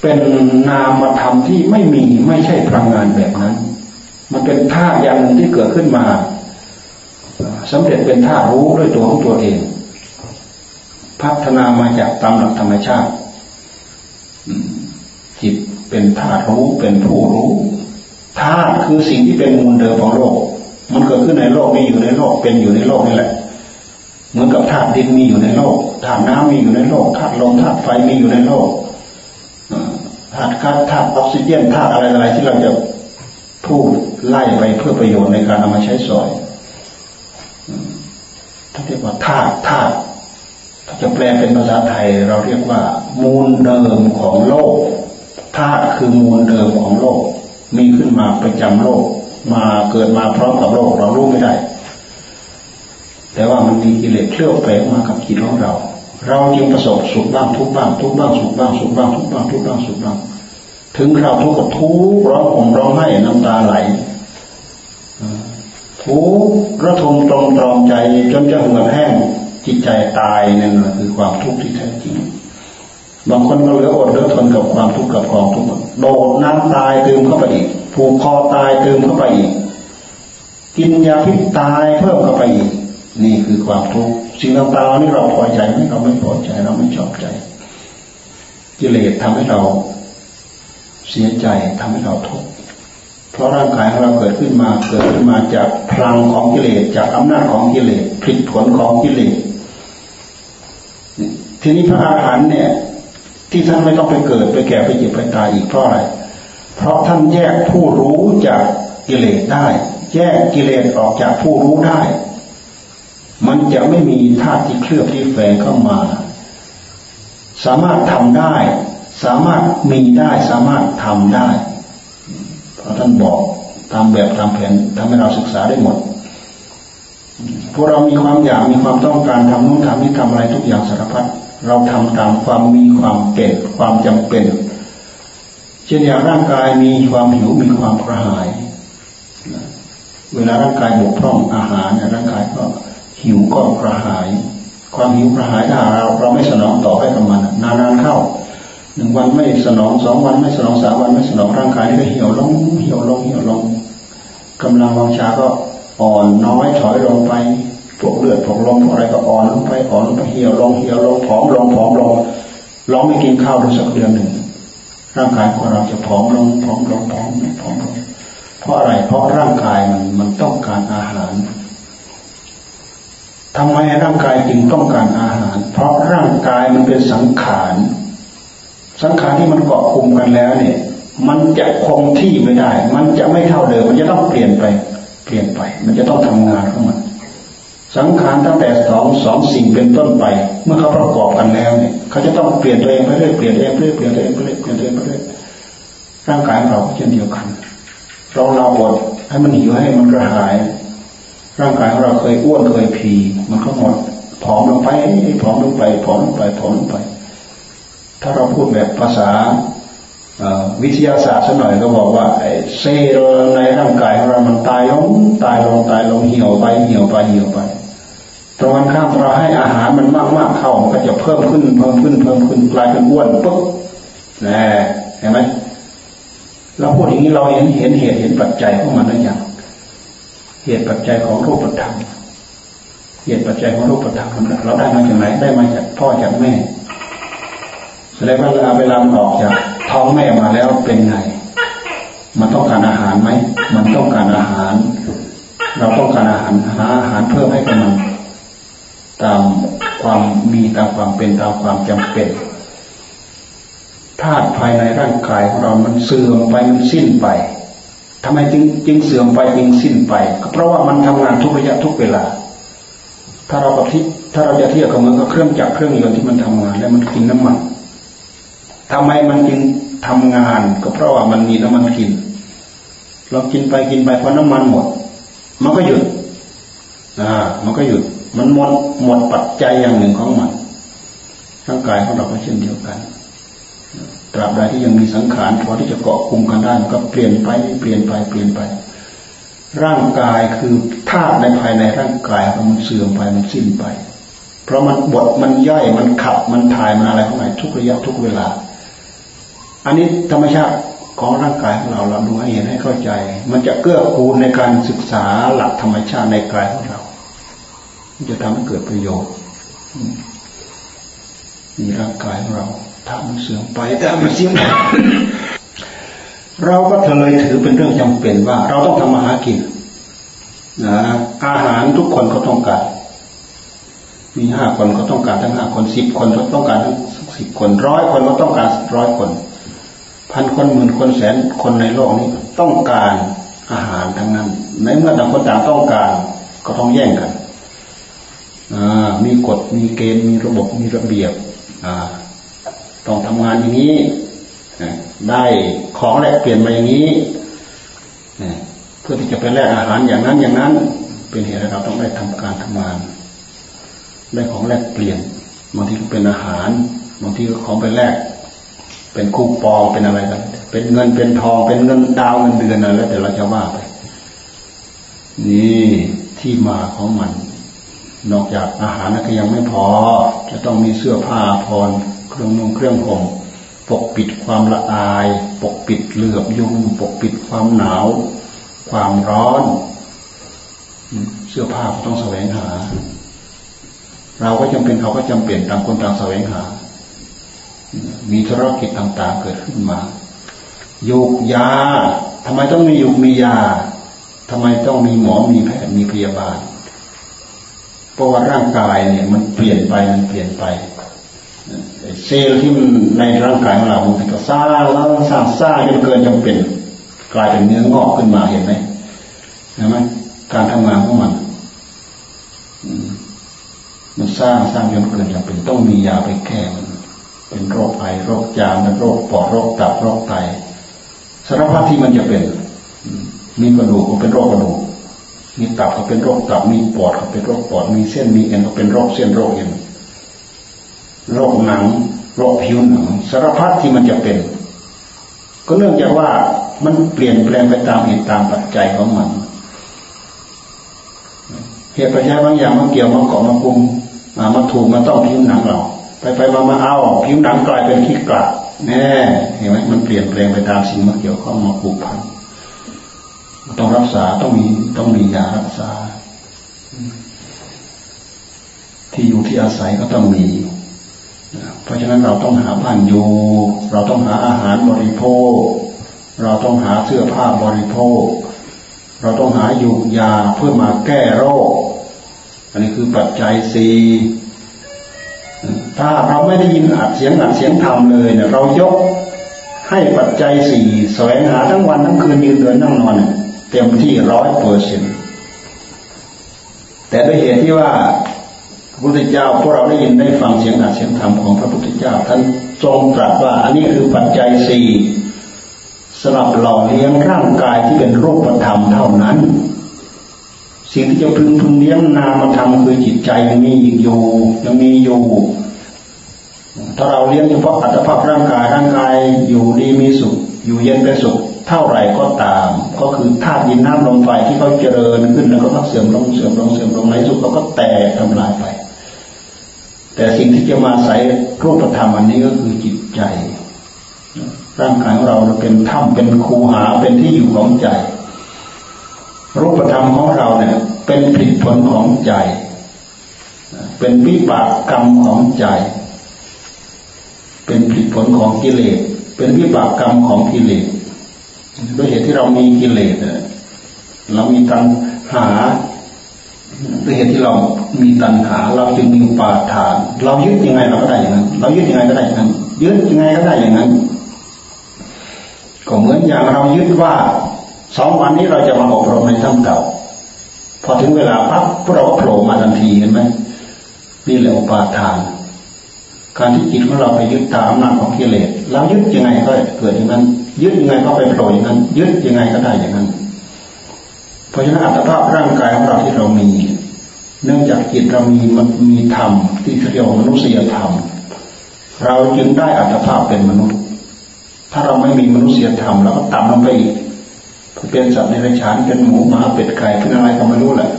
เป็นนามธรรมที่ไม่มีไม่ใช่พลังงานแบบนั้น มันเป็นธาตุอย่างหนึ่งที่เกิดขึ้นมาสำเร็จเป็นธาตุรู้ด้วยตัวของตัวเอง พัฒนามาจากตามหลักธรรมชาติจิต เป็นธาตุรู้เป็นผู้รู้ธาตุคือสิ่งที่เป็นมูลเดิมของโลก มันเกิดขึ้นในโลกมีอยู่ในโลกเป็นอยู่ในโลกนี่แหละ เหมือนกับธาตุดินมีอยู่ในโลกธาตุน้ำมีอยู่ในโลกธาตุลมธาตุไฟมีอยู่ในโลกธาตุก๊าซธาตุออกซิเจนธาตุอะไรอะไรที่เราจะพูดไล่ไปเพื่อประโยชน์ในการเอามาใช้สอยท่านเรียกว่าธาตุธาตุถ้าจะแปลเป็นภาษาไทย เราเรียกว่า มูลเดิมของโลก ธาตุคือมูลเดิมของโลก มีขึ้นมาประจำโลก มาเกิดมาพร้อมกับโลกเรารู้ไม่ได้ แต่ว่ามันมีกิเลสเคลื่อนแฝงมากับจิตของเรา เราจึงประสบสุขบ้างทุกบ้างทุกบ้างสุขบ้างสุขบ้างทุกบ้างทุกบ้างสุขบ้างถึงเราทุกข์ก็ทุกข์ร้องห่มร้องไห้น้ำตาไหลทุกข์ระทมตรองตรองใจจนจะเหือดแห้งจิตใจตายนั่นแหละคือความทุกข์ที่แท้จริง บางคนก็เหลืออดเหลือทนกับความทุกข์กับความทุกข์โดดน้ำตายเติมเข้าไปอีกผูกคอตายเติมเข้าไปอีก กินยาพิษตายเพิ่มเข้าไปอีก นี่คือความทุกข์สิ่งต่างๆนี่เราพอใจไหมเราไม่พอใจเราไม่ชอบใจ กิเลสทำให้เราเสียใจทำให้เราทุกข์เพราะร่างกายของเราเกิดขึ้นมาเกิดขึ้นมาจากพลังของกิเลสจากอำนาจของกิเลสผลผลของกิเลสทีนี้พระอาหารเนี่ย ที่ท่านไม่ต้องไปเกิดไปแก่ไปเจ็บไปตายอีกเพราะอะไร เพราะท่านแยกผู้รู้จากกิเลสได้ แยกกิเลสออกจากผู้รู้ได้ มันจะไม่มีธาตุที่เคลือบที่แฝงเข้ามา สามารถทำได้ สามารถมีได้สามารถทำได้ เพราะท่านบอกตามแบบตามแผนทำให้เราศึกษาได้หมดพวกเรามีความอยากมีความต้องการทำนู่นทำนี่ทำอะไรทุกอย่างสารพัด เราทำตามความมีความเป็นความจำเป็น เช่นอย่างร่างกายมีความหิวมีความกระหาย เวลาร่างกายบกพร่องอาหารร่างกายก็หิวก็กระหาย ความหิวกระหายถ้าเราเราไม่สนองต่อให้กับมันนานๆเข้าหนึ่งวันไม่สนองสองวันไม่สนองสามวันไม่สนองร่างกายก็เหี่ยวลงเหี่ยวลงเหี่ยวลงกำลังวังชาก็อ่อนน้อยถอยลงไป พวกเลือดพวกลมพวกอะไรก็อ่อนลงไปอ่อนลงไปเหี่ยวลงเหี่ยวลงผอมลงผอมลงลองไม่กินข้าวดูสักเดือนหนึ่งร่างกายของเราจะผอมลงผอมลงผอมลงผอมลงเพราะอะไร เพราะร่างกายมันมันต้องการอาหารทำไมร่างกายจึงต้องการอาหาร เพราะร่างกายมันเป็นสังขารสังขารที่มันเกาะกลุ่มกันแล้วเนี่ย มันจะคงที่ไม่ได้ มันจะไม่เท่าเดิม มันจะต้องเปลี่ยนไป เปลี่ยนไป มันจะต้องทำงานของมัน สังขารตั้งแต่สองสองสิ่งเป็นต้นไป เมื่อเขาประกอบกันแล้วเนี่ยเขาจะต้องเปลี่ยนตัวเองไปเรื่อยเปลี่ยนตัวเองไปเรื่อยเปลี่ยนตัวเองไปเรื่อยเปลี่ยนตัวเองไปเรื่อยร่างกายเราเช่นเดียวกันเราเราอดให้มันหิวให้มันกระหาย ร่างกายของเราเคยอ้วนเคยพีมันก็หมดผอมลงไปผอมลงไปผอมลงไปผอมลงไป ถ้าเราพูดแบบภาษาวิทยาศาสตร์สักหน่อยก็บอกว่าเซลล์ในร่างกายของเรามันตายลงตายลงตายลงเหี่ยวไปเหี่ยวไปเหี่ยวไป ตรงกันข้ามเราให้อาหารมันมากมากเข้ามันก็จะเพิ่มขึ้นเพิ่มขึ้นเพิ่มขึ้นกลายเป็นอ้วนปุ๊บนะเห็นไหมเราพูดอย่างนี้เราเห็นเห็นเหตุเห็นปัจจัยของมันนั่นอย่างเหตุปัจจัยของรูปธรรมเหตุปัจจัยของรูปธรรมเราได้มาจากไหนได้มาจากพ่อจากแม่แสดงว่าเวลาเวลามันออกจากท้องแม่มาแล้วเป็นไง มันต้องการอาหารไหมมันต้องการอาหาร เราต้องการอาหารหาอาหารเพิ่มให้กับมัน ตามความมีตามความเป็นตามความจำเป็นธาตุภายในร่างกายของเรา มันเสื่อมไปมันสิ้นไปทำไมจึงจึงเสื่อมไปจึงสิ้นไปก็เพราะว่ามันทำงานทุกระยะทุกเวลา ถ้าเราปฏิถ้าเราจะเทียบกับมันก็เครื่องจักรเครื่องยนต์ที่มันทำงาน แล้วมันกินน้ำมันทำไมมันจึงทำงาน ก็เพราะว่ามันมีน้ำมันกิน เรากินไปกินไปพอน้ำมันหมด มันก็หยุดอ่ามันก็หยุด มันหมดหมดปัจจัยอย่างหนึ่งของมันร่างกายของเราก็เช่นเดียวกันตราบใดที่ยังมีสังขารพอที่จะเกาะกลุ่มกันได้มันก็เปลี่ยนไปเปลี่ยนไปเปลี่ยนไป ร่างกายคือธาตุในภายในร่างกายมันเสื่อมไปมันสิ้นไป เพราะมันบดมันย่อยมันขับมันถ่ายมันอะไรของไหนทุกระยะทุกเวลา อันนี้ธรรมชาติของร่างกายของเราเราดูให้เห็นให้เข้าใจ มันจะเกื้อกูลในการศึกษาหลักธรรมชาติในกายของเรา จะทำให้เกิดประโยชน์มีร่างกายของเราถ้ามันเสื่อมไปถ้ามันเสื่อมเราก็เลยถือเป็นเรื่องจำเป็นว่า เราต้องทำมาหากินนะอาหารทุกคนก็ต้องการ มีห้าคนก็ต้องการทั้งห้าคนสิบคนก็ต้องการทั้งสิบคนร้อยคนก็ต้องการร้อยคนพันคนหมื่นคนแสนคนในโลกนี้ต้องการอาหารทั้งนั้น ในเมื่อต่างคนต่างต้องการ ก็ต้องแย่งกัน มีกฎมีเกณฑ์มีระบบมีระเบียบต้องทำงานอย่างนี้ได้ของแลกเปลี่ยนมาอย่างนี้เพื่อที่จะไปแลกอาหารอย่างนั้นอย่างนั้น เป็นเหตุให้เราต้องได้ทำการทำงานได้ของแลกเปลี่ยนบางทีก็เป็นอาหารบางทีก็ของไปแลกเป็นคูปองเป็นอะไรกันเป็นเงินเป็นทองเป็นเงินดาวเงินเดือนอะไรแล้วแต่เราจะว่าไปนี่ที่มาของมัน นอกจากอาหารก็ยังไม่พอ จะต้องมีเสื้อผ้าพรเครื่องนุ่งเครื่องห่มปกปิดความละอาย ปกปิดเหลือบยุงปกปิดความหนาว ความร้อน เสื้อผ้าต้องแสวงหา เราก็จำเป็นเขาก็จำเป็นต่างคนต่างแสวงหา มีธุรกิจต่างๆเกิดขึ้นมาโยกยาทำไมต้องมียุกมียาทำไมต้องมีหมอมีแพทย์มีพยาบาล เพราะว่าร่างกายเนี่ย มันเปลี่ยนไปมันเปลี่ยนไปเซลล์ที่มันในร่างกายของเรามันก็สร้างแล้วสร้างสร้างจนเกินจำเป็นกลายเป็นเนื้องอกขึ้นมาเห็นไหมเห็นไหมการทำงานของมันมันสร้างสร้างจนเกินจำเป็นต้องมียาไปแก้มันเป็นโรคไอโรคจามโรคปอดโรคตับโรคไตสารพัดที่มันจะเป็นมีกระดูกเป็นโรคกระดูก มีตับก็เป็นโรคตับ มีปอดก็เป็นโรคปอด มีเส้น มีเอ็นก็เป็นโรคเส้นโรคเอ็น โรคหนัง โรคผิวหนัง สารพัดที่มันจะเป็น ก็เนื่องจากว่ามันเปลี่ยนแปลงไปตามเหตุตามปัจจัยของมัน เหตุปัจจัยบางอย่างมันเกี่ยวมาเกาะมาปรุงมาถูกมาต้องผิวหนังเรา ไปไปมามาเอาผิวหนังกลายเป็นขี้กระแน่เห็นไหมมันเปลี่ยนแปลงไปตามสิ่งมาเกี่ยวข้องมาผูกพัน ต้องรักษาต้องมีต้องมียารักษา ที่อยู่ที่อาศัยก็ต้องมี เพราะฉะนั้นเราต้องหาบ้านอยู่ เราต้องหาอาหารบริโภค เราต้องหาเสื้อผ้าบริโภค เราต้องหาอยู่ยาเพื่อมาแก้โรค อันนี้คือปัจจัยสี่ถ้าเราไม่ได้ยินอัดเสียงอัดเสียงธรรมเลยเนี่ยเรายกให้ปัจจัยสี่แสวงหาทั้งวันทั้งคืนยืนเดินนั่งนอน เต็มที่ร้อยเปอร์เซ็นต์แต่ด้วยเหตุที่ว่าพระพุทธเจ้าพวกเราได้ยินได้ฟังเสียงอัดเสียงธรรมของพระพุทธเจ้า ท่านทรงตรัสว่าอันนี้คือปัจจัยสี่สำหรับหล่อเลี้ยงร่างกายที่เป็นรูปธรรมเท่านั้น สิ่งที่จะพึงพึงเลี้ยงนามธรรมคือจิตใจยังมีอยู่ยังมีอยู่ถ้าเราเลี้ยงเฉพาะอัตภาพร่างกายร่างกายอยู่ดีมีสุข อยู่เย็นเป็นสุข เท่าไหร่ก็ตาม ก็คือธาตุดินน้ำลมไฟที่เขาเจริญขึ้นแล้วก็เสื่อมลงเสื่อมลงเสื่อมลงในสุขเขาก็แตกทำลายไป แต่สิ่งที่จะมาใส่รูปธรรมอันนี้ก็คือจิตใจ ร่างกายของเราเป็นถ้ำเป็นคูหาเป็นที่อยู่ของใจ รูปธรรมของเราเนี่ยเป็นผลผลของใจ เป็นวิบากกรรมของใจ เป็นผลผลของกิเลสเป็นวิบากกรรมของกิเลส ด้วยเหตุที่เรามีกิเลสเรามีตัณหาด้วยเหตุที่เรามีตัณหา เราจึงมีปาทาน เรายึดยังไงเราก็ได้อย่างนั้น เรายึดยังไงก็ได้อย่างนั้นยึดยังไงก็ได้อย่างนั้น ก็เหมือนอย่างเรายึดว่าสองวันนี้เราจะมาอบรมในถ้ำเก่าพอถึงเวลาปั๊บพวกเราโผล่มาทันทีเห็นไหมนี่แหละอุปาทาน การที่จิตของเราไปยึดตามอำนาจของกิเลสเรายึดยังไงก็เกิดอย่างนั้น ยึดยังไงก็ไปโผล่อย่างนั้นยึดยังไงก็ได้อย่างนั้น เพราะฉะนั้นอัตภาพร่างกายของเราที่เรามี เนื่องจากจิตเรามีมีธรรมที่เรียกว่ามนุษยธรรม เราจึงได้อัตภาพเป็นมนุษย์ ถ้าเราไม่มีมนุษยธรรมเราก็ต่ำลงไปอีกเป็นสัตว์ในไราชานเป็นหมูหมาเป็ดไก่เป็นอะไรก็ไม่รู้แหละ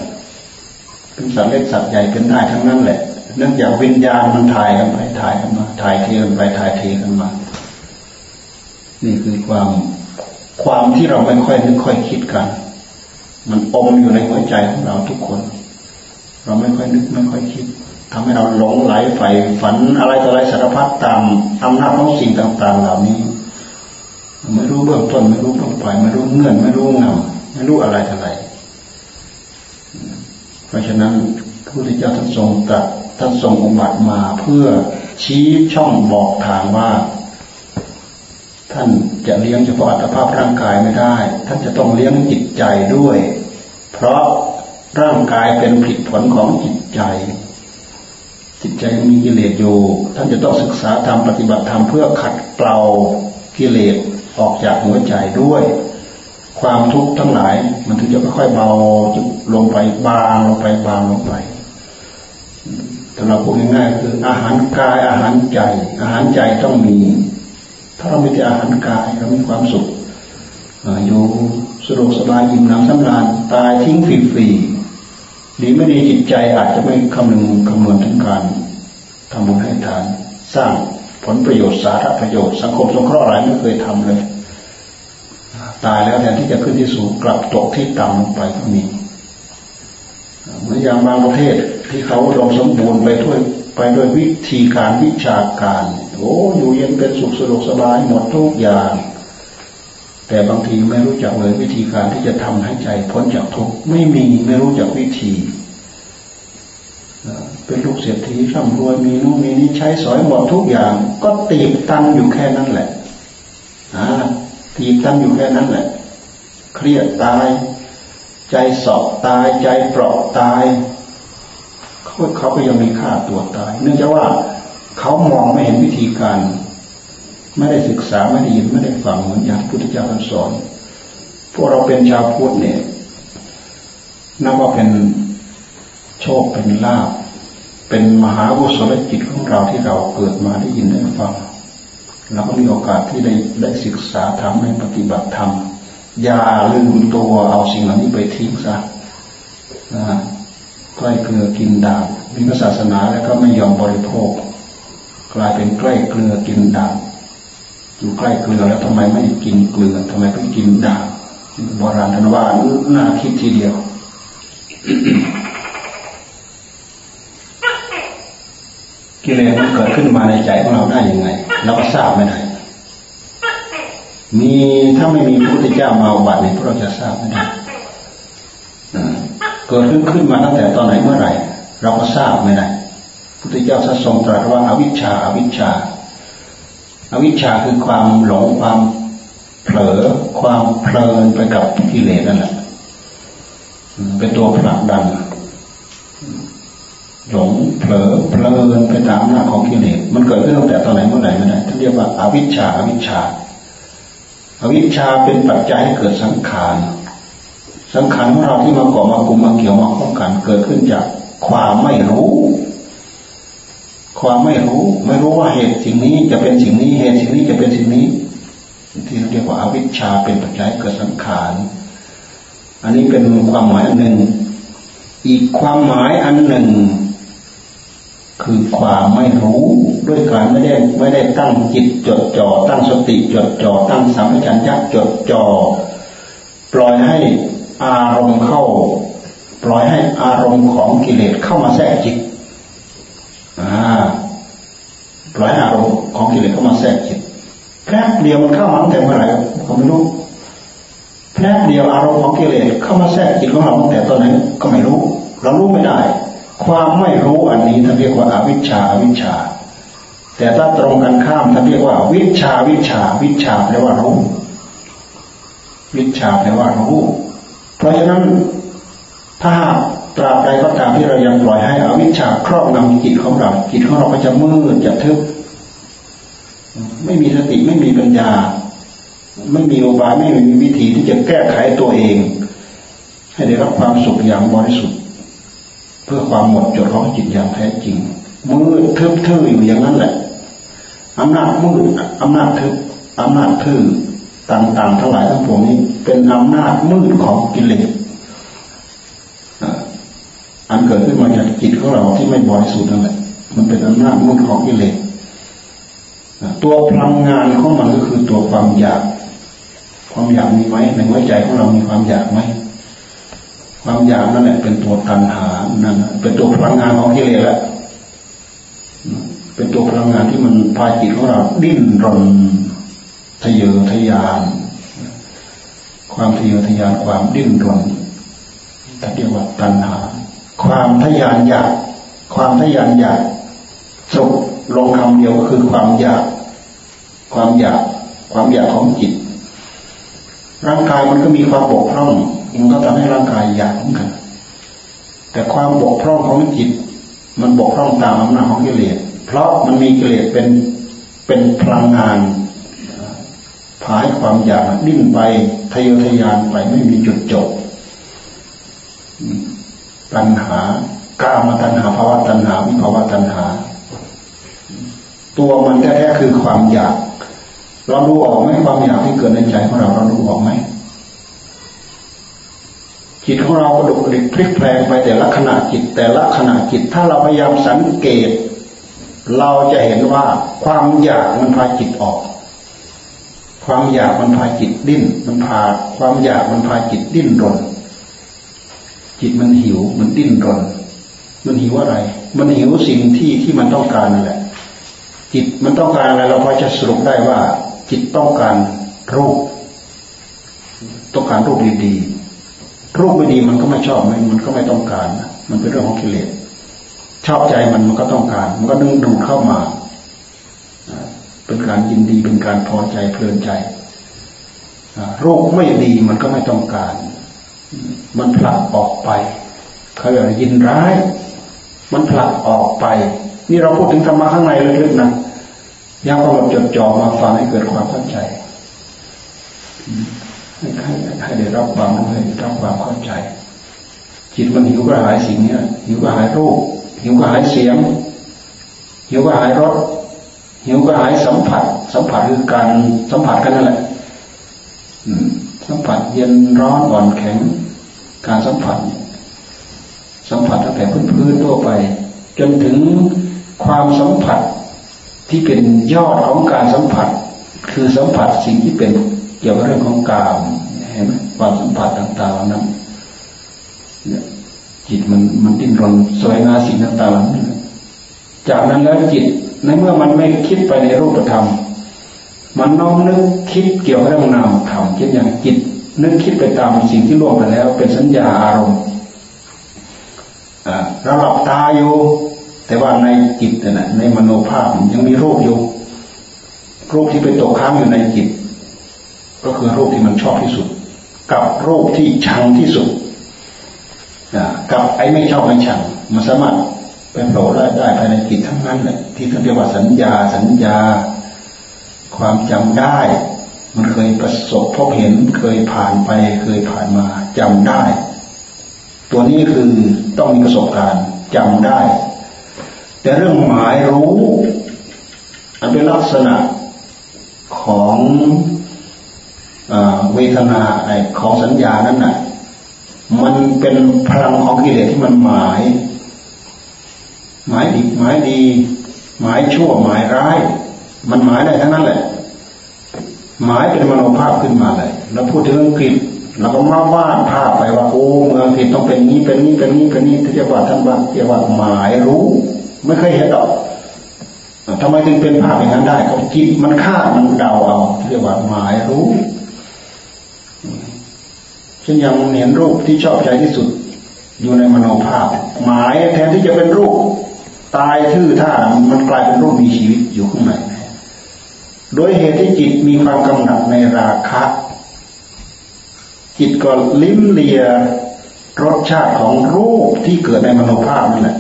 เป็นสัตว์เล็กสัตว์ใหญ่เป็นได้ทั้งนั้นแหละ เนื่องจากวิญญาณมันถ่ายกันไปถ่ายกันมาถ่ายเทกันไปถ่ายเทกันมา นี่คือความความที่เราไม่ค่อยนึกค่อยคิดกัน มันอมอยู่ในหัวใจของเราทุกคน เราไม่ค่อยนึกไม่ค่อยคิดทำให้เราหลงไหลใฝ่ฝันอะไรต่ออะไรสารพัดตามอำนาจของสิ่งต่าง ๆ เหล่านี้ ไม่รู้เบื้องต้นไม่รู้เบื้องปลายไม่รู้เงื่อนไม่รู้เงาไม่รู้อะไรอะไรเพราะฉะนั้นพระพุทธเจ้าท่านทรงตรัสท่านทรงอุบัติมาเพื่อชี้ช่องบอกทางว่า ท่านจะเลี้ยงเฉพาะอัตภาพร่างกายไม่ได้ ท่านจะต้องเลี้ยงจิตใจด้วย เพราะร่างกายเป็นผลผลของจิตใจ จิตใจมีกิเลสอยู่ ท่านจะต้องศึกษาทำปฏิบัติธรรมเพื่อขัดเกลากิเลสออกจากหัวใจด้วย ความทุกข์ทั้งหลาย มันถึงจะค่อยๆเบาจุลงไปบางลงไปบางลงไปแต่เราพูดง่ายๆคืออาหารกายอาหารใจ อาหารใจต้องมี ถ้าเรามีแต่อาหารกายเรามีความสุขอยู่สะดวกสบายอิ่มน้ำสำราญตายทิ้งฟรีๆดีไม่ดีจิตใจอาจจะไม่คำนึงคำนวณถึงการทำบุญให้ทาน สร้างผลประโยชน์สาธารณประโยชน์สังคมสงเคราะห์อะไรไม่เคยทำเลย ตายแล้วแทนที่จะขึ้นที่สูงกลับตกที่ต่ำลงไปก็มีเหมือนอย่างบางประเทศที่เขาลงสมบูรณ์ไปด้วยไปด้วยวิธีการวิชาการ โอ้อยู่เย็นเป็นสุขสะดวกสบายหมดทุกอย่าง แต่บางทีไม่รู้จักเลยวิธีการที่จะทำให้ใจพ้นจากทุกข์ไม่มีไม่รู้จักวิธีเป็นลูกเศรษฐีร่ำรวยมีนู่นมีนี้ใช้สอยหมดทุกอย่าง ก็ตีบตันอยู่แค่นั้นแหละตีบตันอยู่แค่นั้นแหละ เครียดตาย ใจสอบตาย ใจเปราะตายเขาเขาก็ยังมีค่าตัวตาย เนื่องจากว่า เขามองไม่เห็นวิธีการ ไม่ได้ศึกษาไม่ได้ยินไม่ได้ฟังเหมือนอย่างพุทธเจ้าท่านสอนพวกเราเป็นชาวพุทธเนี่ยนับว่าเป็นโชคเป็นลาภเป็นมหาวุศลจิตของเราที่เราเกิดมาได้ยินได้ฟังเราก็มีโอกาสที่ได้ได้ศึกษาทำให้ปฏิบัติธรรมอย่าลืมตัวเอาสิ่งเหล่านี้ไปทิ้งซะนะใกล้เกลือกินด่างมีศาสนาแล้วก็ไม่ยอมบริโภค กลายเป็นใกล้เกลือกินด่างอยู่ใกล้เกลือแล้วทำไมไม่กินเกลือทำไมไม่กินด่างโบราณท่านว่าน่าคิดทีเดียวกิเลสมันเกิดขึ้นมาในใจของเราได้ยังไงเราก็ทราบไม่ได้มีถ้าไม่มีพระพุทธเจ้ามาบัติเนี่ยพวกเราจะทราบไม่ได้เกิดขึ้นขึ้นมาตั้งแต่ตอนไหนเมื่อไหร่ เราก็ทราบไม่ได้ พุทธเจ้าทรงตรัสว่าอาวิชชาอาวิชชาอาวิชชาคือความหลงความเผลอความเพลินไปกับกิเลสนั่นแหละเป็นตัวผลักดันหลงเผลอเพลินไปตามหน้าของกิเลสมันเกิดขึ้นตั้งแต่ตอนไหนเมื่อไหร่ไม่ได้ท่านเรียกว่าอาวิชชาอาวิชชาอาวิชชาเป็นปัจจัยให้เกิดสังขารสังขารของเราที่มาก่อมากุมมาเกี่ยวมาข้องกันเกิดขึ้นจากความไม่รู้ ความไม่รู้ ไม่รู้ว่าเหตุสิ่งนี้จะเป็นสิ่งนี้เหตุสิ่งนี้จะเป็นสิ่งนี้ที่เรียกว่าอาวิชชาเป็นปัจจัยเกิดสังขารอันนี้เป็นความหมายอันหนึ่ง อีกความหมายอันหนึ่ง คือความไม่รู้ด้วยการไม่ได้ไม่ได้ตั้งจิตจดจ่อตั้งสติจดจ่อตั้งสัมผัสัญญาจดจ่อปล่อยให้อารมณ์เข้า ปล่อยให้อารมณ์ของกิเลสเข้ามาแทรกจิตอ่า ปล่อยอารมณ์ของกิเลสเข้ามาแทรกจิตแค่เดียวมันเข้ามาตั้งแต่เมื่อไหร่ก็ไม่รู้แค่เดียวอารมณ์ของกิเลสเข้ามาแทรกจิตของเราตั้งแต่ตอนนั้นก็ไม่รู้ เรารู้ไม่ได้ ความไม่รู้อันนี้ท่านเรียกว่าอวิชชาอวิชชา แต่ถ้าตรงกันข้ามท่านเรียกว่า วิชาวิชา วิชาแปลว่ารู้ วิชาแปลว่ารู้ เพราะฉะนั้นถ้า ตราบใดก็ตามที่เรายังปล่อยให้อวิชชาครอบงำจิตของเราจิตของเราก็จะมืดจะทึบไม่มีสติไม่มีปัญญา ไม่มีอุบายไม่มีวิธีที่จะแก้ไขตัวเอง ให้ได้รับความสุขอย่างบริสุทธิ์ เพื่อความหมดจดของจิตอย่างแท้จริงมืดทึบทื่ออยู่อย่างนั้นแหละอำนาจมืดอำนาจทึบอำนาจทื่อต่างๆทั้งหลายทั้งปวงนี้ เป็นอำนาจมืดของกิเลส อันเกิดขึ้นมาจากจิตของเราที่ไม่บริสุทธิ์นั่นแหละมันเป็นอำนาจมืดของกิเลสตัวพลังงานของมันก็คือตัวความอยาก ความอยากมีไหมในหัวใจของเรามีความอยากไหมความอยากนั่นแหละเป็นตัวตัณหานั่นเป็นตัวพลังงานของกิเลสแหละเป็นตัวพลังงานที่มันพาจิตของเราดิ้นรนทะเยอทะยาน ความทะเยอทะยานความดิ้นรนแต่เรียกว่าตัณหา ความทะยานอยาก ความทะยานอยากสรุปลงคำเดียวคือความอยาก ความอยาก ความอยากของจิต ร่างกายมันก็มีความบกพร่องมันก็ทำให้ร่างกายอยากเหมือนกัน แต่ความบกพร่องของจิต มันบกพร่องตามอำนาจของกิเลส เพราะมันมีกิเลสเป็นเป็นพลังงานพายความอยากดิ้นไปทะเยอทะยานไปไม่มีจุดจบ ตัณหากามตัณหาภาวะตัณหาวิภาวะตัณหา ตัวมันแท้ๆคือความอยาก เราดูออกไหมความอยากที่เกิดในใจของเราเราดูออกไหมจิตของเรากระดุกกระดิกพลิกแปลงไปแต่ละขณะจิตแต่ละขณะจิต ถ้าเราพยายามสังเกต เราจะเห็นว่าความอยากมันพาจิตออก ความอยากมันพาจิตดิ้น มันพาความอยากมันพาจิตดิ้นรน จิตมันหิว มันดิ้นรน มันหิวอะไร มันหิวสิ่งที่ที่มันต้องการนั่นแหละ จิตมันต้องการอะไรเราพอจะสรุปได้ว่า จิตต้องการรูป ต้องการรูปดีๆรูปไม่ดีมันก็ไม่ชอบมันก็ไม่ต้องการมันเป็นเรื่องของกิเลสชอบใจมันมันก็ต้องการ มันก็ดึงดูดเข้ามาเป็นการยินดีเป็นการพอใจเพลินใจรูปไม่ดีมันก็ไม่ต้องการ มันผลักออกไปเขาเรียกยินร้าย มันผลักออกไป นี่เราพูดถึงธรรมะข้างในลึกๆนะยังกำลังจดจ่อมาฟังให้เกิดความเข้าใจให้ให้ให้ได้รับความให้รับความเข้าใจ จิตมันหิวกระหายสิ่งนี้หิวกระหายรูปหิวกระหายเสียง หิวกระหายรสหิวกระหายสัมผัส สัมผัสคือการสัมผัสกันนั่นแหละ สัมผัสเย็นร้อนอ่อนแข็ง การสัมผัส สัมผัสตั้งแต่พื้นพื้นทั่วไป จนถึงความสัมผัสที่เป็นยอดของการสัมผัส คือสัมผัสสิ่งที่เป็นเกี่ยวกับเรื่องของกามเห็นไหมความสัมผัสต่างๆนั้นจิตมันมันดิ้นรนสวยงามสิ่งต่างๆจากนั้นแล้วจิตในเมื่อมันไม่คิดไปในรูปธรรม มันน้อมนึกคิดเกี่ยวกับเรื่องนามธรรมเช่นอย่างจิตนึกคิดไปตามสิ่งที่ล่วงไปแล้ว เป็นสัญญาอารมณ์เราหลับตาอยู่ แต่ว่าในจิตนะในมโนภาพยังมีรูปอยู่รูปที่ไปตกค้างอยู่ในจิต ก็คือรูปที่มันชอบที่สุด กับรูปที่ชังที่สุดกับไอ้ไม่ชอบไม่ชังมันสามารถเป็นโผล่ได้ได้ภายในจิตทั้งนั้นแหละที่เขาเรียกว่าสัญญาสัญญา ความจำได้ มันเคยประสบพบเห็นเคยผ่านไปเคยผ่านมาจำได้ ตัวนี้คือต้องมีประสบการณ์จำได้ แต่เรื่องหมายรู้ อันเป็นลักษณะของเวทนาไอของสัญญานั้นน่ะมันเป็นพลังของกิเลสที่มันหมาย หมายดีหมายดี หมายชั่วหมายร้าย มันหมายได้ทั้งนั้นแหละ หมายเป็นมโนภาพขึ้นมาเลยเราพูดถึงอังกฤษเราก็มาวาดภาพไปว่าโอ้เมืองอังกฤษต้องเป็นนี้เป็นนี้เป็นนี้เป็นนี้ที่จะว่าท่านว่าที่ว่าหมายรู้ ไม่เคยเห็นหรอกทำไมถึงเป็นภาพอย่างนั้นได้เขาจิตมันคาดมันเดาเอาเรียกว่าหมายรู้เช่นอย่างเห็นรูปที่ชอบใจที่สุด อยู่ในมโนภาพ หมายแทนที่จะเป็นรูป ตายทื่อท่ามันกลายเป็นรูปมีชีวิตอยู่ข้างใน โดยเหตุที่จิตมีความกำหนัดในราคะ จิตก็ลิ้มเลียรสชาติของรูปที่เกิดในมโนภาพนั่นแหละ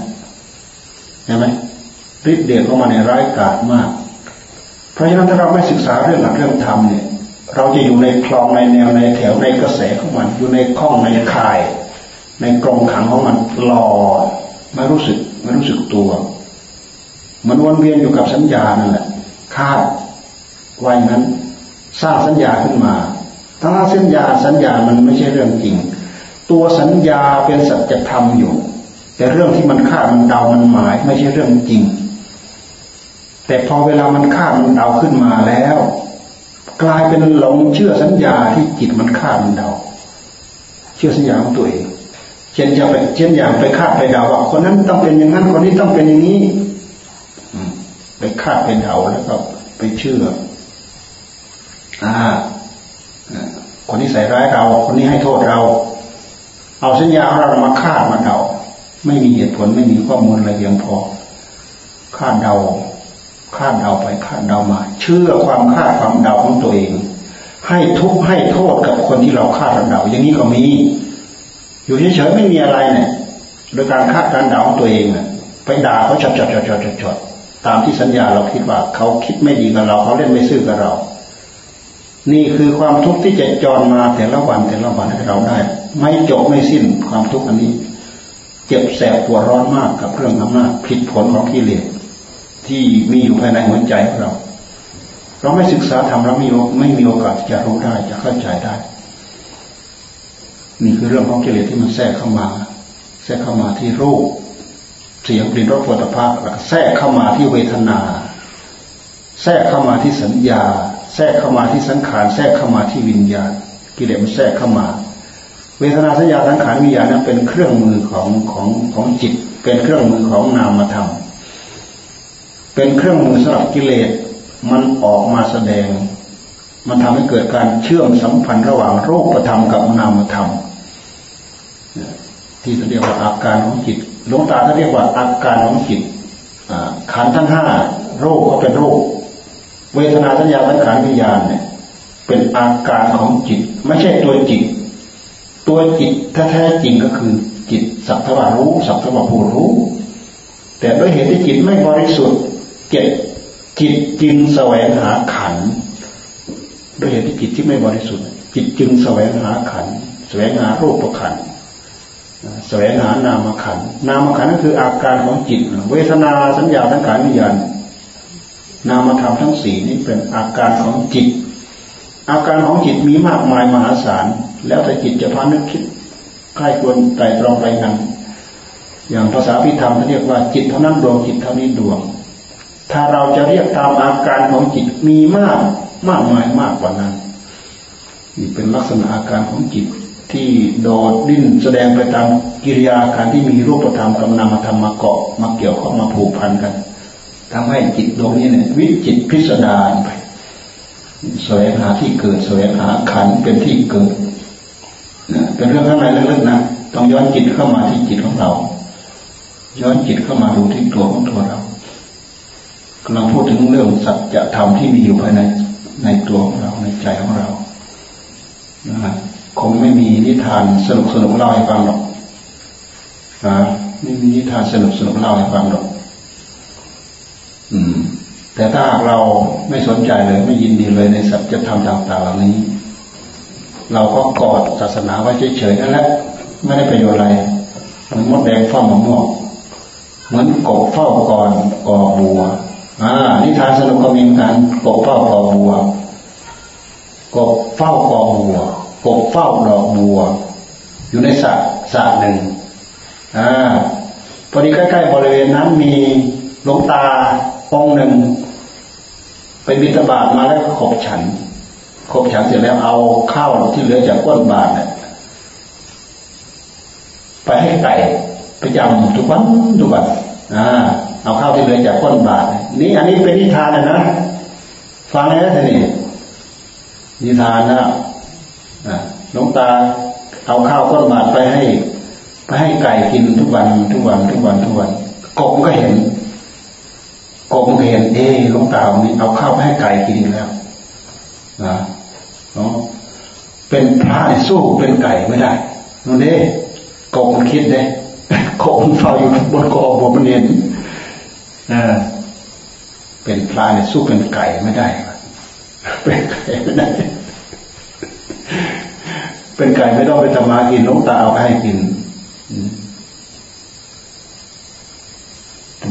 เห็นไหมฤทธิ์เดชเข้ามาในร้ายกาจมาก เพราะฉะนั้นถ้าเราไม่ศึกษาเรื่องหลักเรื่องธรรมเนี่ย เราจะอยู่ในคลองในแนวในแถวในกระแสของมัน อยู่ในคล้องในข่าย ในกรงขังของมันรอไม่รู้สึกไม่รู้สึกตัว มันวนเวียนอยู่กับสัญญานั่นแหละคาด ไว้นั้นสร้างสัญญาขึ้นมาถ้าสัญญาสัญญามันไม่ใช่เรื่องจริง ตัวสัญญาเป็นสัจธรรมอยู่ แต่เรื่องที่มันคาดมันเดามันหมาย ไม่ใช่เรื่องจริง แต่พอเวลามันคาดมันเดาขึ้นมาแล้ว กลายเป็นหลงเชื่อสัญญาที่จิตมันคาดมันเดา เชื่อสัญญาของตัวเองเช่นจะไปเช่นอย่างไปคาดไปเดาว่าคนนั้นต้องเป็นอย่างนั้นคนนี้ต้องเป็นอย่างนี้ไปคาดไปเดาแล้วก็ไปเชื่อ คนนี้ใส่ร้ายเรา คนนี้ให้โทษเรา เอาสัญญาของเรามาคาดมาเดาไม่มีเหตุผลไม่มีข้อมูลอะไรเพียงพอคาดเดาคาดเดาไปคาดเดามา เชื่อความคาดความเดาของตัวเอง ให้ทุกข์ให้โทษกับคนที่เราคาดเดาอย่างนี้ก็มี อยู่เฉยๆไม่มีอะไรเนี่ยโดยการคาดการเดาของตัวเองน่ะไปด่าเขาชดชดชดชดชดตามที่สัญญาเราคิดว่าเขาคิดไม่ดีกับเราเขาเล่นไม่ซื่อกับเรา นี่คือความทุกข์ที่จะจรมาแต่ละวันแต่ละวันให้เราได้ ไม่จบไม่สิ้นความทุกข์อันนี้ เจ็บแสบปวดร้อนมากกับเรื่องอำนาจผิดผลของกิเลสที่มีอยู่ภายในหัวใจของเรา เราไม่ศึกษาธรรมเราไม่ไม่มีโอกาสจะรู้ได้จะเข้าใจได้ นี่คือเรื่องของกิเลสที่มันแทรกเข้ามา แทรกเข้ามาที่รูปเสียงกลิ่นรสผลิตภัณฑ์แทรกเข้ามาที่เวทนา แทรกเข้ามาที่สัญญา แทรกเข้ามาที่สังขารแทรกเข้ามาที่วิญญาณ กิเลสมันแทรกเข้ามา เวทนาสัญญาสังขารวิญญาณนั้นเป็นเครื่องมือของของของจิต เป็นเครื่องมือของนามธรรมเป็นเครื่องมือสำหรับกิเลสมันออกมาแสดง มันทำให้เกิดการเชื่อมสัมพันธ์ระหว่างโรูปธรรมกับนามธรรมที่เรียกว่าอาการของจิตหลวงตาเขาเรียกว่าอาการของจิตขันทั้งห้าโรคก็เป็นโรค เวทนาสัญญาสังขารวิญญาณเนี่ย เป็นอาการของจิต ไม่ใช่ตัวจิต ตัวจิตแท้ๆจริงก็คือ จิตสัพพะรู้สัพพะผู้รู้ แต่ด้วยเหตุที่จิตไม่บริสุทธิ์เจ็ดจิตจึงแสวงหาขันด้วยเหตุที่จิตที่ไม่บริสุทธิ์ จิตจึงแสวงหาขันแสวงหารูปขันแสวงหานามขันนามขันก็คืออาการของจิต เวทนาสัญญาทั้งขานวิญญาณ นามธรรมทั้งสี่นี้เป็นอาการของจิต อาการของจิตมีมากมายมหาศาล แล้วแต่จิตจะพานึกคิดใกล้ควรไตรตรองไปนั้นอย่างภาษาพิธรรมเขาเรียกว่าจิตเท่านั้นดวงจิตเท่านี้ดวง ถ้าเราจะเรียกตามอาการของจิตมีมากมากมายมากกว่านั้นนี่เป็นลักษณะอาการของจิตที่โดดดิ้นแสดงไปตามกิริยาการที่มีรูปธรรมกับนามธรรมมาเกาะมาเกี่ยวข้องมาผูกพันกัน ทำให้จิตดวงนี้เนี่ย วิจิตพิสดารไปสวยหาที่เกิดแสวยหาขันเป็นที่เกิดนะเป็นเรื่องข้างในลึกๆนะต้องย้อนจิตเข้ามาที่จิตของเรา ย้อนจิตเข้ามาดูที่ตัวของตัวเรากำลังพูดถึงเรื่องสัจธรรมที่มีอยู่ภายในในตัวของเราในใจของเรานะคงไม่มีนิทานสนุกสนุกเล่าให้ฟังหรอกนะไม่มีนิทานสนุกสนุกเล่าให้ฟังหรอก แต่ถ้าเราไม่สนใจเลย ไม่ยินดีเลยในสัจธรรมต่างๆเหล่านี้ เราก็กอดศาสนาไว้เฉยๆนั่นแหละไม่ได้ประโยชน์อะไรเหมือนมดแดงเฝ้ามะม่วงเหมือนกบเฝ้าก่อนกอบัวอ่านิทานสนุกก็มีเหมือนกันกบเฝ้ากอบัวกบเฝ้ากอบัวกบเฝ้าดอกบัว อยู่ในสระสระหนึ่งอ่าพอดีใกล้ๆบริเวณนั้นมีหลวงตา องหนึ่งไปบิณฑบาตมาแล้วขบฉัน ขบฉันเสร็จแล้วเอาข้าวที่เหลือจากก้นบาทเนี่ยไปให้ไก่ไปยำทุกวันทุกวันอ่าเอาข้าวที่เหลือจากก้นบาทนี่อันนี้เป็นนิทานนะฟังแล้วท่านี่นิทานนะหลวงตาเอาข้าวก้นบาทไปให้ ไปให้ไก่กินทุกวันทุกวันทุกวันทุกวันกบก็เห็น กบก็เห็นเอหลวงตานี่เอาข้าวไปให้ไก่กินแล้วนะเนาะเป็นพระสู้เป็นไก่ไม่ได้นั่นเด้กบมันคิดเด้กบมันเฝ้าอยู่บนกอบมันเห็นนะเป็นพระเนี่ยสู้เป็นไก่ไม่ได้เป็นไก่ไม่ได้ เป็นไก่ไม่ต้องไปทำมากินลงตาเอาไปให้กิน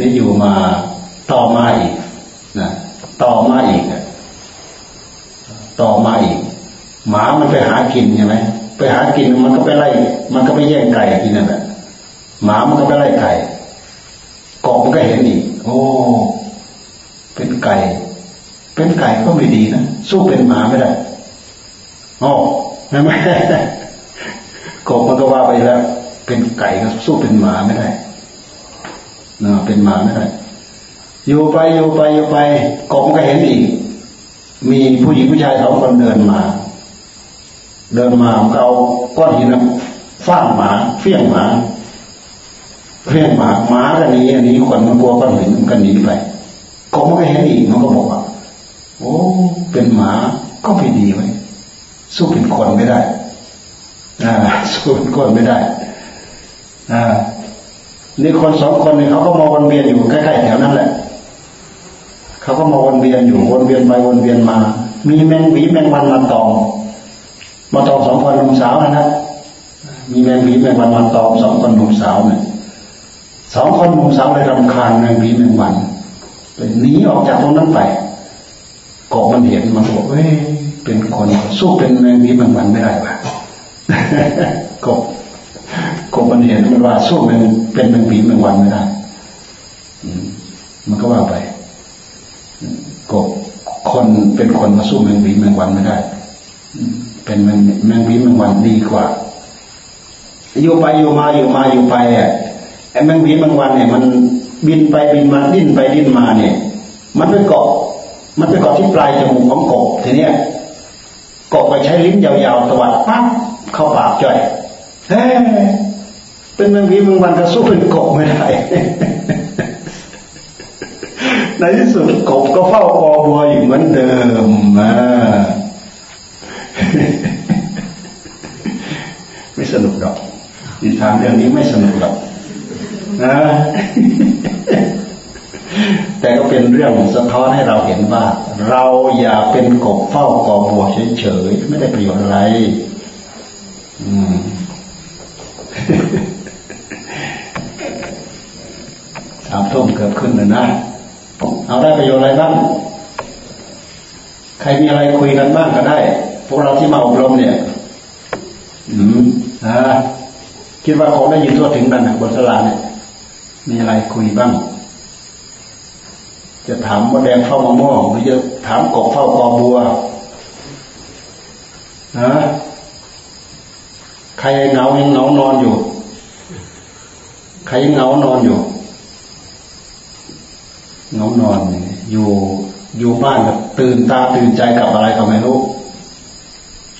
นี่อยู่มา ต่อมาอีกนะต่อมาอีกต่อมาอีก หมามันไปหากินใช่ไหมไปหากินมันก็ไปไล่ มันก็ไปแย่งไก่กินนั่นแหละหมามันก็ไปไล่ไก่กบมันก็เห็นอีก โอ้ เป็นไก่ เป็นไก่ก็ไม่ดีนะสู้เป็นหมาไม่ได้อ๋อใช่ไหมกบมันก็ว่าไปแล้ว เป็นไก่ก็สู้เป็นหมาไม่ได้นะเป็นหมาไม่ได้ อยู่ไปอยู่ไปอยู่ไปกบก็เห็นอีก มีผู้หญิงผู้ชายสองคนเดินมา เดินมาเอาก้อนหินฟาดหมาเฟี้ยงหมาเฟี้ยงหมาหมาก็หนีอันนี้คนมันกลัวก้อนหินมันก็หนีไปกบมันก็เห็นอีกมันก็บอกว่าโอ้เป็นหมาก็ไม่ดีไว้สู้เป็นคนไม่ได้อ่าสู้เป็นคนไม่ได้อ่านี่คนสองคนนี่เขาก็มาวนเวียนอยู่ใกล้ๆแถวนั้นแหละ เขาก็มาวนเวียนอยู่วนเวียนไปวนเวียนมา มีแมงหวีแมงวันมาตอมมาตอมสองคนหนุ่มสาวนะนะมีแมงหวีแมงวันมาตอมสองคนหนุ่มสาวเนี่ยสองคนหนุ่มสาวเลยรำคาญแมงหวีแมงวันเป็นหนีออกจากตรงนั้นไปกบมันเห็นมันบอกเฮ้ยเป็นคนสู้เป็นแมงวีบางวันไม่ได้ป่ะกบกบมันเห็นมันว่าสู้เป็นเป็นแมงวีบางวันไม่ได้มันก็ว่าไป กบคนเป็นคนมาสู้แมงวีแมงวันไม่ได้ เป็นแมงแมงวีแมงวันดีกว่าอยู่ไปอยู่มาอยู่มาอยู่ไปอะไอ้แมงวีแมงวันเนี่ยมันบินไปบินมาดิ้นไปดิ้นมาเนี่ย มันไปเกาะ มันไปเกาะที่ปลายจมูกของกบทีเนี้ยกบไปใช้ลิ้นยาวๆตวัดปั๊บเข้าปากจ่อยเฮ้เป็นมังวีมึงวันก็สู้เป็นกบไม่ได้ ในที่สุดกบก็เฝ้าคอบัวอยู่เหมือนเดิมมาไม่สนุกหรอกนิทานเรื่องนี้ไม่สนุกหรอกนะแต่ก็เป็นเรื่องสะท้อนให้เราเห็นว่า เราอย่าเป็นกบเฝ้ากอบัวเฉยๆไม่ได้ประโยชน์อะไร อืมสามทุ่มเกือบขึ้นเลยนะ เอาได้ประโยชน์อะไรบ้าง ใครมีอะไรคุยกันบ้างก็ได้ พวกเราที่มาอบรมเนี่ย อืมอ่าคิดว่าเขาได้ยินทั่วถึงนั่นนะบนสลาเนี่ย มีอะไรคุยบ้าง จะถามมดแดงเฝ้ามะม่วงหรือจะถามกบเฝ้ากอบัวฮะใครเหงายังเหงานอนอยู่ ใครยังเหงานอนอยู่ เงนอนอยู่อยู่บ้านแบบตื่นตาตื่นใจกับอะไรก็ไม่รู้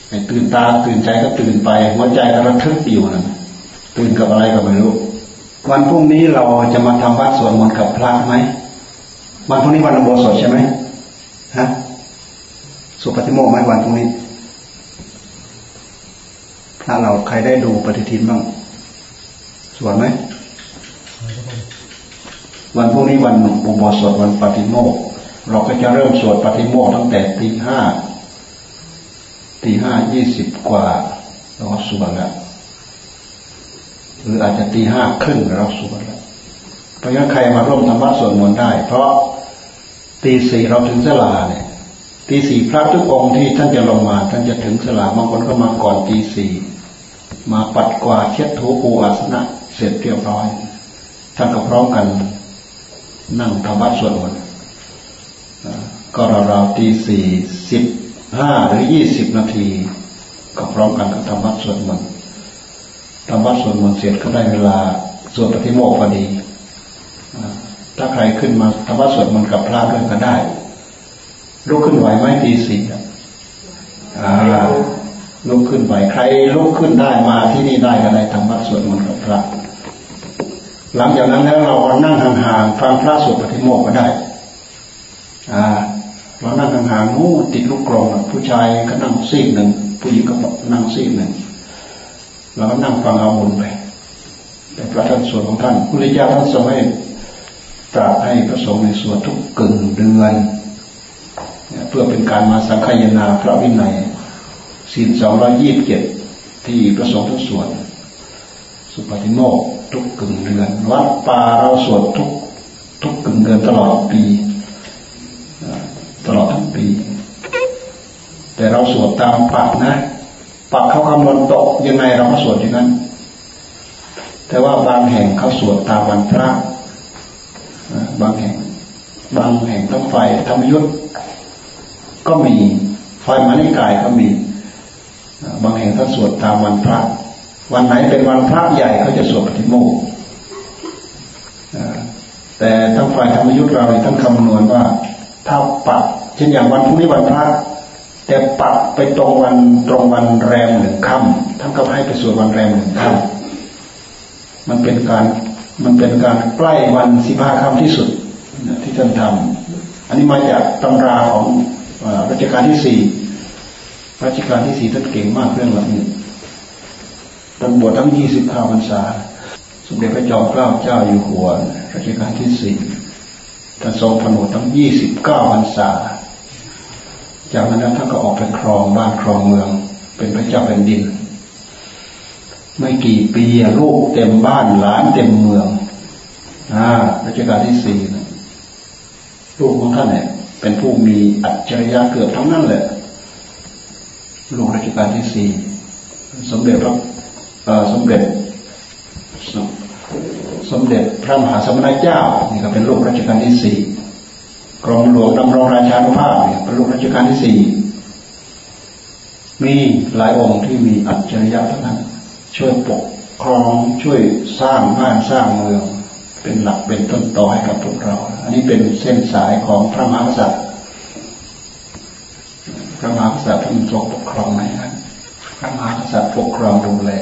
ไอ้ตื่นตาตื่นใจก็ตื่นไปหัวใจก็ระทึกอยู่นะตื่นกับอะไรก็ไม่รู้ วันพรุ่งนี้เราจะมาทำวัดสวดมนต์กับพระไหมวันพรุ่งนี้วันอโบสถใช่ไหมฮะสุปฏิโมกไหมวันพรุ่งนี้พระเราใครได้ดูปฏิทินบ้างสวดไหม วันพรุ่งนี้วันอุโบสถวันปฏิโมกเราก็จะเริ่มสวดปฏิโมกตั้งแต่ตีห้าตีห้ายี่สิบกว่าเราสวดแล้วหรืออาจจะตีห้าครึ่งเราสวดแล้วเพราะงั้นใครมาร่วมทำวัดสวดมนต์ได้ เพราะตีสี่เราถึงสลาเนี่ยตีสี่พระทุกองค์ที่ท่านจะลงมา ท่านจะถึงสลาบางคนก็มาก่อนตีสี่มาปัดกวาดเช็ดถูปูอาสนะเสร็จเรียบร้อยท่านก็พร้อมกัน นั่งทำวัดสวดมนต์ก็ราวๆตีสี่สิบห้าหรือยี่สิบนาที ก็พร้อมกันกับทำวัดสวดมนต์ทำวัดสวดมนต์เสร็จก็ได้เวลาสวดปฏิโมกข์พอดีถ้าใครขึ้นมาทำวัดสวดมนต์กับพระด้วยก็ได้ลุกขึ้นไหวไหมตีสี่ลุกขึ้นไหวใครลุกขึ้นได้มาที่นี่ได้ก็ได้ทำวัดสวดมนต์กับพระ หลังจากนั้นแล้วเรานั่งห่างๆฟังพระสวดปฏิโมกข์ก็ได้อ่าเรานั่งห่างๆนู้ติดลูกกรงผู้ชายก็นั่งซีกหนึ่งผู้หญิงก็นั่งซีกหนึ่งเราก็นั่งฟังเอาบุญไปแต่พระท่านสวดของท่านพุทธเจ้าท่านทรงให้ตรัสให้พระสงฆ์ในสวดทุกกึ่งเดือนเพื่อเป็นการมาสังขยนาพระวินัยศีลสองร้อยยี่สิบเจ็ดที่พระสงฆ์ทุกสวดสุปฏิโมก ทุกกึ่งเดือน วัดป่าเราสวดทุกทุกกึ่งเดือนตลอดปีตลอดทั้งปี แต่เราสวดตามปักนะ ปักเขาคำนวณตกยังไงเราก็สวดอย่างนั้น แต่ว่าบางแห่งเขาสวดตามวันพระบางแห่ง บางแห่งต้องไฟธรรมยุทธก็มีไฟมานิกายก็มี บางแห่งถ้าสวดตามวันพระ วันไหนเป็นวันพระใหญ่เขาจะสวดปฏิโมกข์แต่ทั้งฝ่ายธรรมยุทธ์เราท่านคำนวณว่าถ้าปักเช่นอย่างวันพรุ่งนี้วันพระแต่ปักไปตรงวันตรงวันแรมหนึ่งค่ำท่านก็ให้ไปสวดวันแรมหนึ่งค่ำมันเป็นการมันเป็นการใกล้วันสิบห้าค่ำที่สุดที่ท่านทำอันนี้มาจากตำราของรัชกาลที่สี่รัชกาลที่สี่ท่านเก่งมากเรื่องเหล่านี้ ตั้งบวชทั้งยี่สิบข้าพรรษา สมเด็จพระจอมเกล้าเจ้าอยู่หัวรัชกาลที่สี่ท่านทรงผนวดทั้งยี่สิบเก้าพรรษา จากนั้นท่านก็ออกไปครองบ้านครองเมือง เป็นพระเจ้าแผ่นดิน ไม่กี่ปีลูกเต็มบ้านหลานเต็มเมืองอ่ารัชกาลที่สี่ลูกของท่านเนี่ยเป็นผู้มีอัจฉริยะเกือบทั้งนั้นแหละลูกรัชกาลที่สี่สมเด็จพระ สมเด็จสมเด็จพระมหาสมณเจ้านี่ก็เป็นลูกรัชกาลที่สี่กรมหลวงดำรงราชานุภาพเนี่ยเป็นลูกรัชกาลที่สี่มีหลายองค์ที่มีอัจฉริยะทั้งนั้นช่วยปกครองช่วยสร้างบ้านสร้างเมือง เป็นหลักเป็นต้นต่อให้กับพวกเรา อันนี้เป็นเส้นสายของพระมหากษัตริย์พระมหากษัตริย์ท่านทรงปกครองไหนครับพระมหากษัตริย์ปกครองดูแล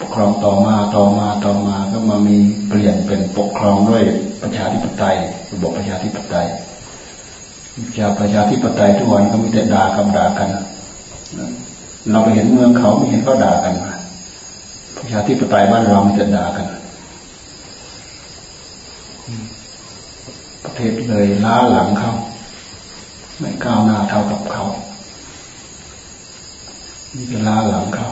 ปกครองต่อมาต่อมาต่อมาก็มามีเปลี่ยนเป็นปกครองด้วยประชาธิปไตยระบบประชาธิปไตยจากประชาธิปไตยทุกวันก็มีแต่ด่าคำด่ากัน เราไปเห็นเมืองเขาไม่เห็นเขาด่ากัน ประชาธิปไตยบ้านเรามีแต่ด่ากัน ประเทศเลยล้าหลังเขาไม่ก้าวหน้าเท่ากับเขานี่จะล้าหลังเขา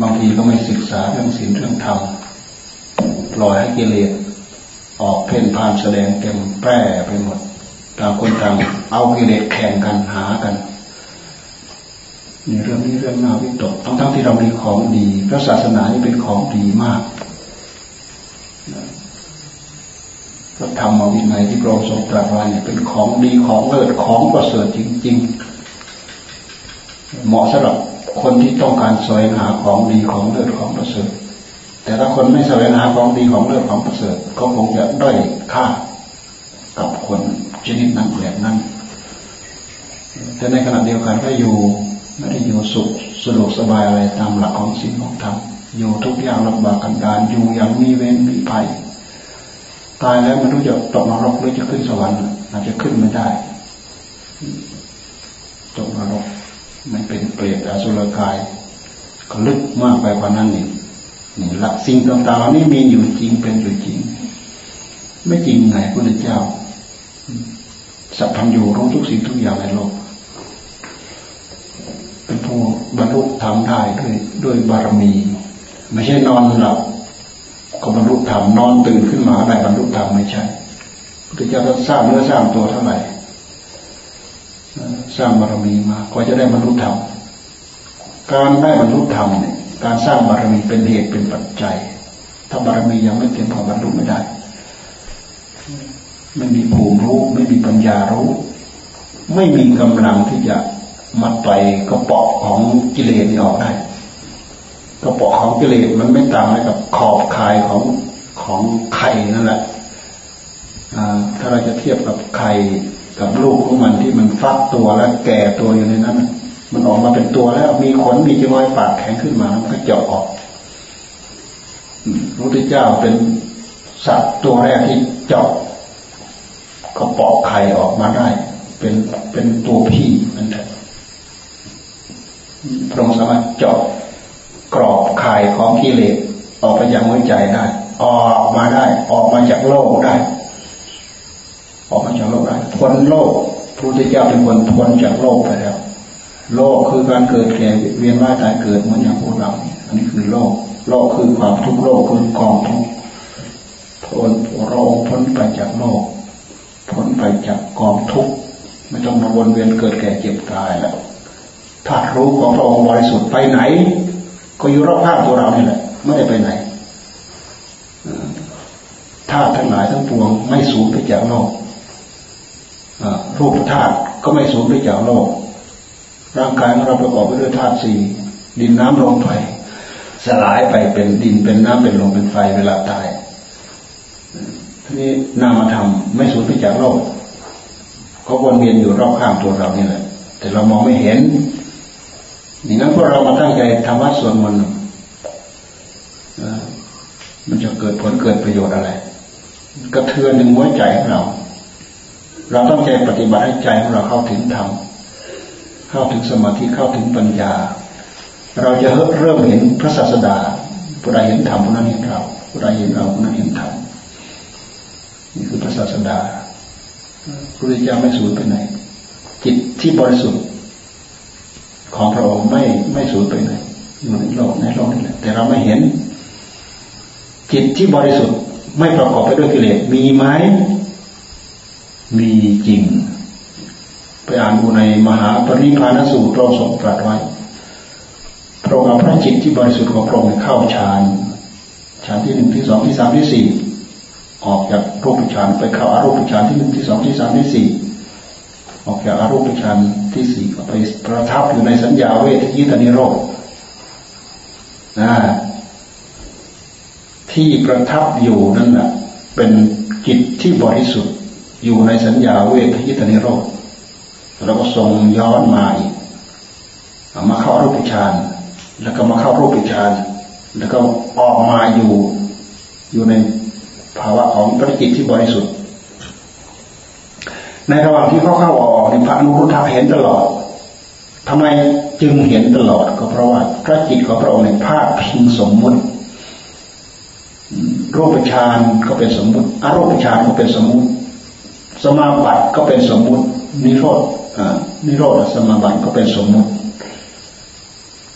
บางทีก็ไม่ศึกษาเรื่องศีลเรื่องธรรมปล่อยให้กิเลสออกเพ่นพ่านแสดงเต็มแปร่ไปหมดต่างคนต่างเอากิเลสแข่งกันหากันนี่เรื่องนี้เรื่องน่าวิตกทั้งทั้งที่เรามีของดีพระศาสนานี่เป็นของดีมากพระธรรมวินัยที่พระองค์ทรงตรัสไว้เนี่ยเป็นของดีของเลิศของประเสริฐจริง ๆ เหมาะสำหรับ คนที่ต้องการแสวงหาของดีของเลิศของประเสริฐแต่ถ้าคนไม่แสวงหาของดีของเลิศของประเสริฐก็คงจะด้อยค่ากับคนชนิดนั้นแบบนั้น แต่ในขณะเดียวกันก็อยู่ไม่ได้อยู่สุขสะดวกสบายอะไรตามหลักของสิ่งของธรรมอยู่ทุกอย่างลำบากกันดานอยู่อย่างมีเว้นมีภัยตายแล้วมันรู้จะตกนรกหรือจะขึ้นสวรรค์อาจจะขึ้นไม่ได้ตกนรก ไม่เป็นเปรตอสุรกายก็ลึกมากไปกว่านั้นนี่นี่ลักสิ่งต่างๆเหล่านี้มีอยู่จริงเป็นอยู่จริง ไม่จริงไงพระเจ้า สัพพัญญูรู้ทุกสิ่งทุกอย่างในโลกเป็นผู้บรรลุธรรมได้ด้วยด้วยบารมี ไม่ใช่นอนหลับก็บรรลุธรรมนอนตื่นขึ้นมาได้บรรลุธรรมไม่ใช่พระเจ้าสร้างเนื้อสร้างตัวเท่าไหร่ สร้างบารมีมาก็จะได้บรรลุธรรมการได้บรรลุธรรมเนี่ยการสร้างบารมีเป็นเหตุเป็นปัจจัย ถ้าบารมียังไม่เต็มพอบรรลุไม่ได้ไม่มีภูมิรู้ ไม่มีปัญญารู้ ไม่มีกำลังที่จะมัดไปกระเปาะของกิเลสออกได้กระเปาะของกิเลสมันไม่ต่างอะไรกับขอบคายของของไข่นั่นแหละถ้าเราจะเทียบกับไข่ กับลูกของมันที่มันฟักตัวและแก่ตัวอยู่ในนั้นมันออกมาเป็นตัวแล้วมีขนมีจีวรปากแข็งขึ้นมามันก็เจาะออกพระพุทธเจ้าเป็นสัตว์ตัวแรกที่เจาะก็ปอกไข่ออกมาได้ เป็นเป็นตัวพี่นั่นแหละพระองค์สามารถเจาะกรอบไข่ของกิเลสออกไปจากหัวใจได้ ออกมาได้ ออกมาจากโลกได้ ออกมาจากโลกได้พ้นโลกพระพุทธเจ้าเป็นคนพ้นจากโลกไปแล้ว โลกคือการเกิดแก่เวียนว่ายตายเกิดเหมือนอย่างพวกเราอันนี้คือโลก โลกคือความทุกข์โลกคือกองทุกข์พ้นเราพ้นไปจากโลกพ้นไปจากกองทุกข์ไม่ต้องมาวนเวียนเกิดแก่เจ็บตายแล้วธาตุรู้ของพระองค์บริสุทธิ์ไปไหน ก็อยู่รอบข้างตัวเรานี่แหละไม่ได้ไปไหนธาตุทั้งหลายทั้งปวงไม่สูญไปจากโลก รูปธาตุก็ไม่สูญไปจากโลก ร่างกายของเราประกอบไปด้วยธาตุสี่ดินน้ำลมไฟสลายไปเป็นดินเป็นน้ำเป็นลมเป็นไฟเวลาตายทีนี้นามธรรมไม่สูญไปจากโลกก็วนเวียนอยู่รอบข้างตัวเรานี่แหละ แต่เรามองไม่เห็นอย่างนั้นพวกเรามาตั้งใจทำวัดส่วดมนต์มันจะเกิดผลเกิดประโยชน์อะไรกระเทือนหนึ่งหัวใจของเรา เราต้องใจปฏิบัติให้ใจของเราเข้าถึงธรรมเข้าถึงสมาธิเข้าถึงปัญญา เราจะเริ่มเห็นพระศาสดาผู้ใดเห็นธรรมผู้นั้นเห็นเราผู้ใดเห็นเราผู้นั้นเห็นธรรมนี่คือพระศาสดาพระพุทธเจ้าไม่สูญไปไหน จิตที่บริสุทธิ์ของพระองค์ไม่ไม่สูญไปไหนอยู่ในโลกในโลกนี่แหละแต่เราไม่เห็น จิตที่บริสุทธิ์ไม่ประกอบไปด้วยกิเลสมีไหม มีจริง ไปอ่านดูในมหาปริพานสูตรเราสงตรัสไว้พระองค์เอาพระจิตที่บริสุทธิ์ของพระองค์เข้าฌานฌานที่หนึ่งที่สองที่สามที่สี่ออกจากรูปฌานไปเข้าอารูปฌานที่หนึ่งที่สองที่สามที่สี่ออกจากอารูปฌานที่สี่ก็ไปประทับอยู่ในสัญญาเวทยิตานิโรธนะที่ประทับอยู่นั่นแหละเป็นจิตที่บริสุทธิ์ อยู่ในสัญญาเวทยิตนิโรธเราก็ส่งย้อนมาอีกมาเข้ารูปฌานแล้วก็มาเข้ารูปฌานแล้วก็ออกมาอยู่อยู่ในภาวะของปฏิจิตที่บริสุทธิ์ ในระหว่างที่เขาเข้าออกในพระนุรุทธะเห็นตลอดทำไมจึงเห็นตลอดก็เพราะว่าพระจิตของพระองค์ในภาคพิงสมมุติรูปฌานก็เป็นสมมุติอรูปฌานก็เป็นสมมุติ สมาบัติก็เป็นสมมุตินิโรธนิโรธสมาบัติก็เป็นสมมุติ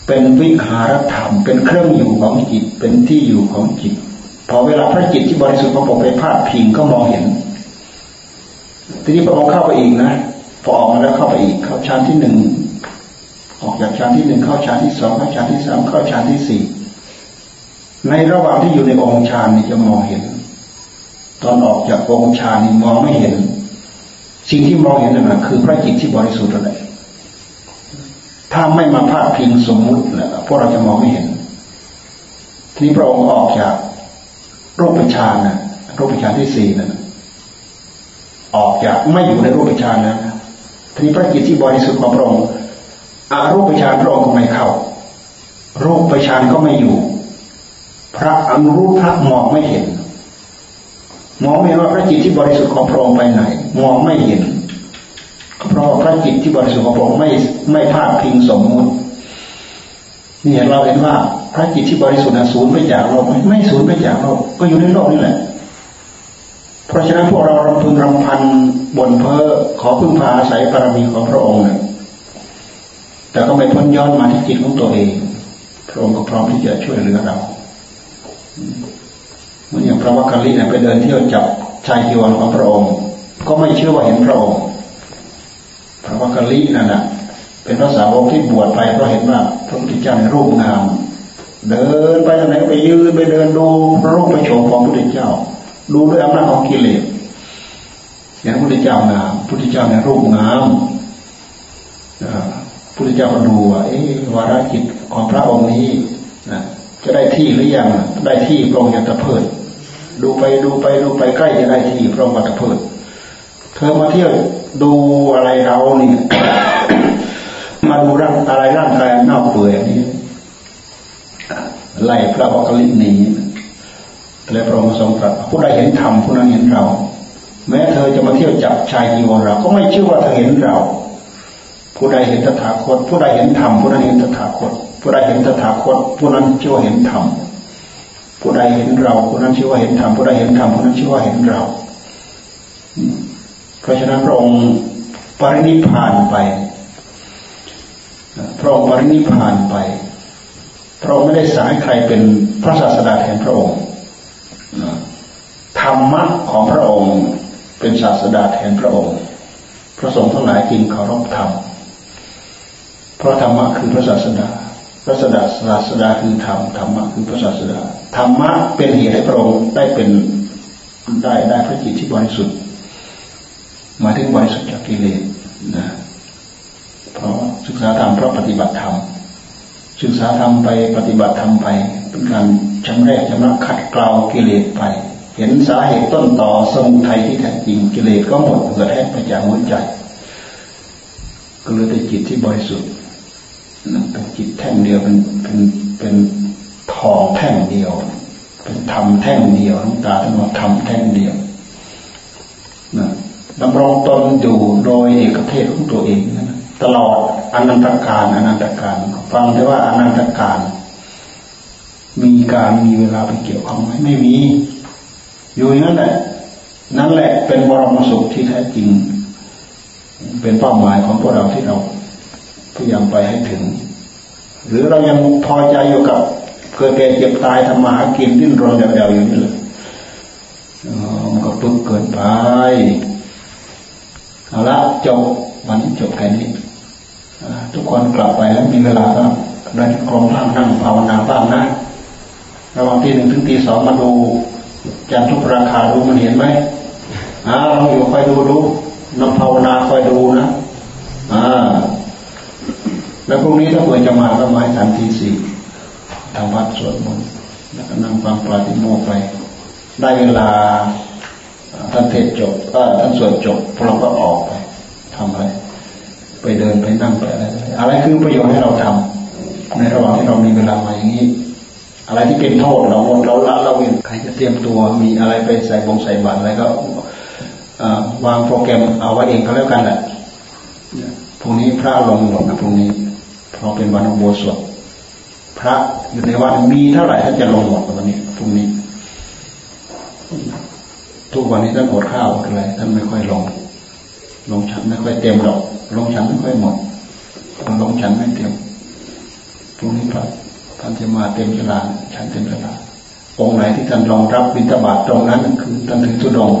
เป็นวิหารธรรม เป็นเครื่องอยู่ของจิต เป็นที่อยู่ของจิต พอเวลาพระจิตที่บริสุทธิ์ของผมไปพาดพิงก็มองเห็น ทีนี้พระองค์เข้าไปอีกนะ พอออกมาแล้วเข้าไปอีก เข้าฌานที่หนึ่ง ออกจากฌานที่หนึ่งเข้าฌานที่สองเข้าฌานที่สามเข้าฌานที่สี่ ในระหว่างที่อยู่ในองค์ฌานนี่จะมองเห็น ตอนออกจากองค์ฌานนี่มองไม่เห็น สิ่งที่มองเห็นนั่นคือพระจิตที่บริสุทธิ์อะไรถ้าไม่มาพาดพิงสมมุติแล้วพวกเราจะมองไม่เห็น ทีนี้พระองค์ออกจากรูปฌานนะรูปฌานที่สี่นั่นออกจากไม่อยู่ในรูปฌานแล้วทีนี้พระจิตที่บริสุทธิ์ของพระองค์อารูปฌานพระองค์ก็ไม่เข้ารูปฌานก็ไม่อยู่ พระอนุรุทธะมองไม่เห็นมองไม่เห็นว่าพระจิตที่บริสุทธิ์ของพระองค์ไปไหน มองไม่เห็นเพราะพระจิตที่บริสุทธิ์ของพระองค์ไม่ไม่พาดพิงสมมุติเนี่ยเราเห็นว่าพระจิตที่บริสุทธิ์สูญไปจากโลกไม่สูญไปจากโลกก็อยู่ในโลกนี่แหละ เพราะฉะนั้นพวกเรารำพึงรำพันบนเพ้อขอพึ่งพาอาศัยบารมีของพระองค์เนี่ยแต่ก็ไม่พ้นย้อนมาที่จิตของตัวเอง พระองค์ก็พร้อมที่จะช่วยเหลือเราเหมือนอย่างพระวักกะลิเนี่ยไปเดินเที่ยวจับชายจีวรของพระองค์ ก็ไม่เชื่อว่าเห็นพระองค์พระวักกะลินั่นแหะเป็นพระสาวกที่บวชไปเพราะเห็นว่าพระพุทธเจ้าในรูปงาม เดินไปทางไหนไปยืนไปเดินดูพระรูปประโฉมของพระพุทธเจ้า ดูด้วยอำนาจของกิเลสเห็นพระพุทธเจ้างามพระพุทธเจ้าในรูปงามพระพุทธเจ้าก็ดูว่าเอวาระจิตของพระองค์นี้นะจะได้ที่หรือยังได้ที่พระองค์จะตะเพิดดูไปดูไปดูไปใกล้จะได้ที่พระองค์ตะเพิด เธอมาเที่ยวดูอะไรเรานี่มาดูร่างอะไรร่างกายเน่าเปื่อยนี่ไล่พระอกลิศนีและพระองค์ทรงตรัสผู้ใดเห็นธรรมผู้นั้นเห็นเรา แม้เธอจะมาเที่ยวจับชายยีวรเรา ก็ไม่เชื่อว่าเธอเห็นเรา ผู้ใดเห็นตถาคต ผู้ใดเห็นธรรมผู้นั้นเห็นตถาคต ผู้ใดเห็นตถาคต ผู้นั้นชื่อว่าเห็นธรรมผู้ใดเห็นเรา ผู้นั้นชื่อว่าเห็นธรรมผู้ใดเห็นธรรมผู้นั้นชื่อว่าเห็นเรา เพราะฉะนั้นพระองค์ปรินิพานไป พระองค์ปรินิพานไป พระองค์ไม่ได้สายใครเป็นพระศาสดาแทนพระองค์ธรรมะของพระองค์เป็นศาสดาแทนพระองค์ พระสงฆ์ทั้งหลายจึงเคารพธรรม เพราะธรรมะคือพระศาสดา พระศาสดาศาสดาคือธรรม ธรรมะคือพระศาสดา ธรรมะเป็นเหตุให้พระองค์ได้เป็นได้ได้พระจิตที่บริสุทธิ์ มาถึงบริสุทธิ์จากกิเลสนะเพราะศึกษาธรรมเพราะปฏิบัติธรรมศึกษาธรรมไปปฏิบัติธรรมไป เป็นการชำระชำระขัดเกลากิเลสไป เห็นสาเหตุต้นต่อสมุทัยที่แท้จริงกิเลสก็หมดเกิดแห้งไปจากหัวใจก็เลือแต่จิตที่บริสุทธิ์เป็นจิตแท่งเดียวเป็นเป็นเป็นทองแท่งเดียว เป็นธรรมแท่งเดียวน้ำตาท่านว่าธรรมแท่งเดียวนะ ดำรงตนอยู่โดยเอกเทศของตัวเองนะตลอดอนันตการอนันตการฟังได้ว่าอนันตการ มีการมีเวลาไปเกี่ยวข้องไหมไม่มี อยู่อย่างนั้นแหละนั่นแหละเป็นบรมสุขที่แท้จริง เป็นเป้าหมายของพวกเราที่เราพยายามไปให้ถึง หรือเรายังพอใจอยู่กับเกิดแก่เจ็บตายทำมาหากินดิ้นรนเดาๆอยู่นี่แหละมันก็ปึ๊กเกินไป เอาละจบวันนี้จบแค่นี้ทุกคนกลับไปแล้วมีเวลาแล้วได้กรมท่านั่งภาวนาบ้างนะระหว่างที่หนึ่งถึงตีสองมาดูจันทุกราคาดูมันเห็นไหมอ่าเราอยู่คอยดูดูนังภาวนาคอยดูนะอ่าแล้วพรุ่งนี้ถ้าเผื่อจะมาก็มาทันทีสี่ทำวัดสวดมนต์แล้วก็นั่งฟังปาฏิโมกไป ได้เวลา ท่านเทศจบก็ท่านสวดจบพวกเราก็ออกไปทำอะไร ไปเดินไปนั่งไปอะไรอะไรคือประโยชน์ให้เราทำในระหว่างที่เรามีเวลามาอย่างนี้ อะไรที่เป็นโทษเราหมดเราละเราเว้นใครจะเตรียมตัวมีอะไรไปใส่บงใส่บาตรอะไรก็วางโปรแกรมเอาไว้เองก็แล้วกันแหละพรุ่งนี้พระลงหมดนะพรุ่งนี้เพราะเป็นวันอุโบสถพระอยู่ในวัดมีเท่าไหร่ท่านจะลงหมดวันนี้พรุ่งนี้ ทุกวันนี้ท่านอดข้าวอะไรท่านไม่ค่อยลง ลงฉันไม่ค่อยเต็มหรอก ลงฉันไม่ค่อยหมดลงฉันไม่เต็มพรุ่งนี้พระท่านจะมาเต็มเวลาฉันเต็มเวลาองค์ไหนที่ท่านรองรับบิณฑบาตตรงนั้นคือท่านถึงทุดง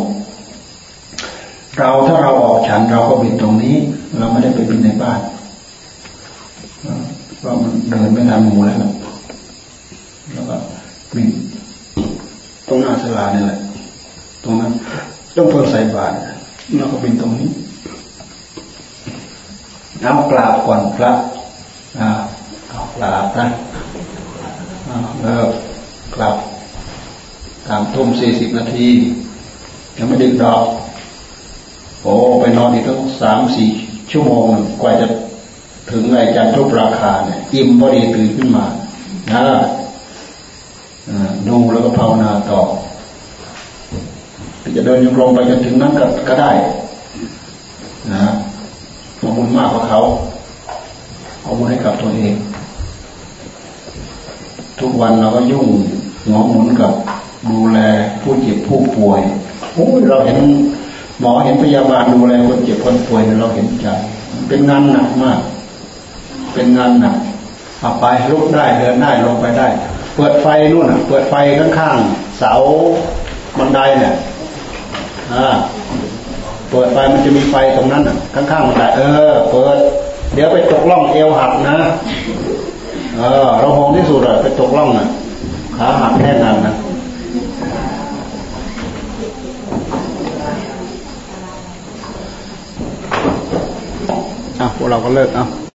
เราถ้าเราออกฉันเราก็บินตรงนี้ เราไม่ได้ไปบินในบ้านเพราะมันเดินไม่ทันหมูแล้วแล้วก็บินตรงหน้าสลาเนี่ยแหละ ตรงนั้น ต้องเพิ่มใส่บาตรแล้วก็บินตรงนี้น้ำกราบก่อนพระอ่ากราบนะแล้วกลับตามทุ่มสี่สิบนาที ยังไม่ดึกดอก โอ้ ไปนอนอีกตั้งสามสี่ชั่วโมงกว่าจะถึงไอ้จันทุบราคาเนี่ย อิ่มพอดีตื่นขึ้นมานะดูแล้วก็ภาวนาต่อ จะเดินยงลงไปจนถึงนั้นก็ก็ได้นะขอบคุณมากกว่าเขาเอาบุญให้กับตัวเอง ทุกวันเราก็ยุ่งหัวหมุนกับดูแลผู้เจ็บผู้ป่วยโอ้ยเราเห็นหมอเห็นพยาบาลดูแลคนเจ็บคนป่วยเราเห็นใจเป็นงานหนักมาก เป็นงานหนักเอาไปลุกได้เดินได้ลงไปได้ เปิดไฟนู่นเปิดไฟข้างๆเสาบันไดเนี่ย เปิดไฟมันจะมีไฟตรงนั้นข้างๆบันได้เออ เปิด เดี๋ยวไปตกล่องเอวหักนะ เออ เราหงที่สุดอะไปตกล่องอะขาหักแค่นั้นนะอะพวกเราก็เลิกเอา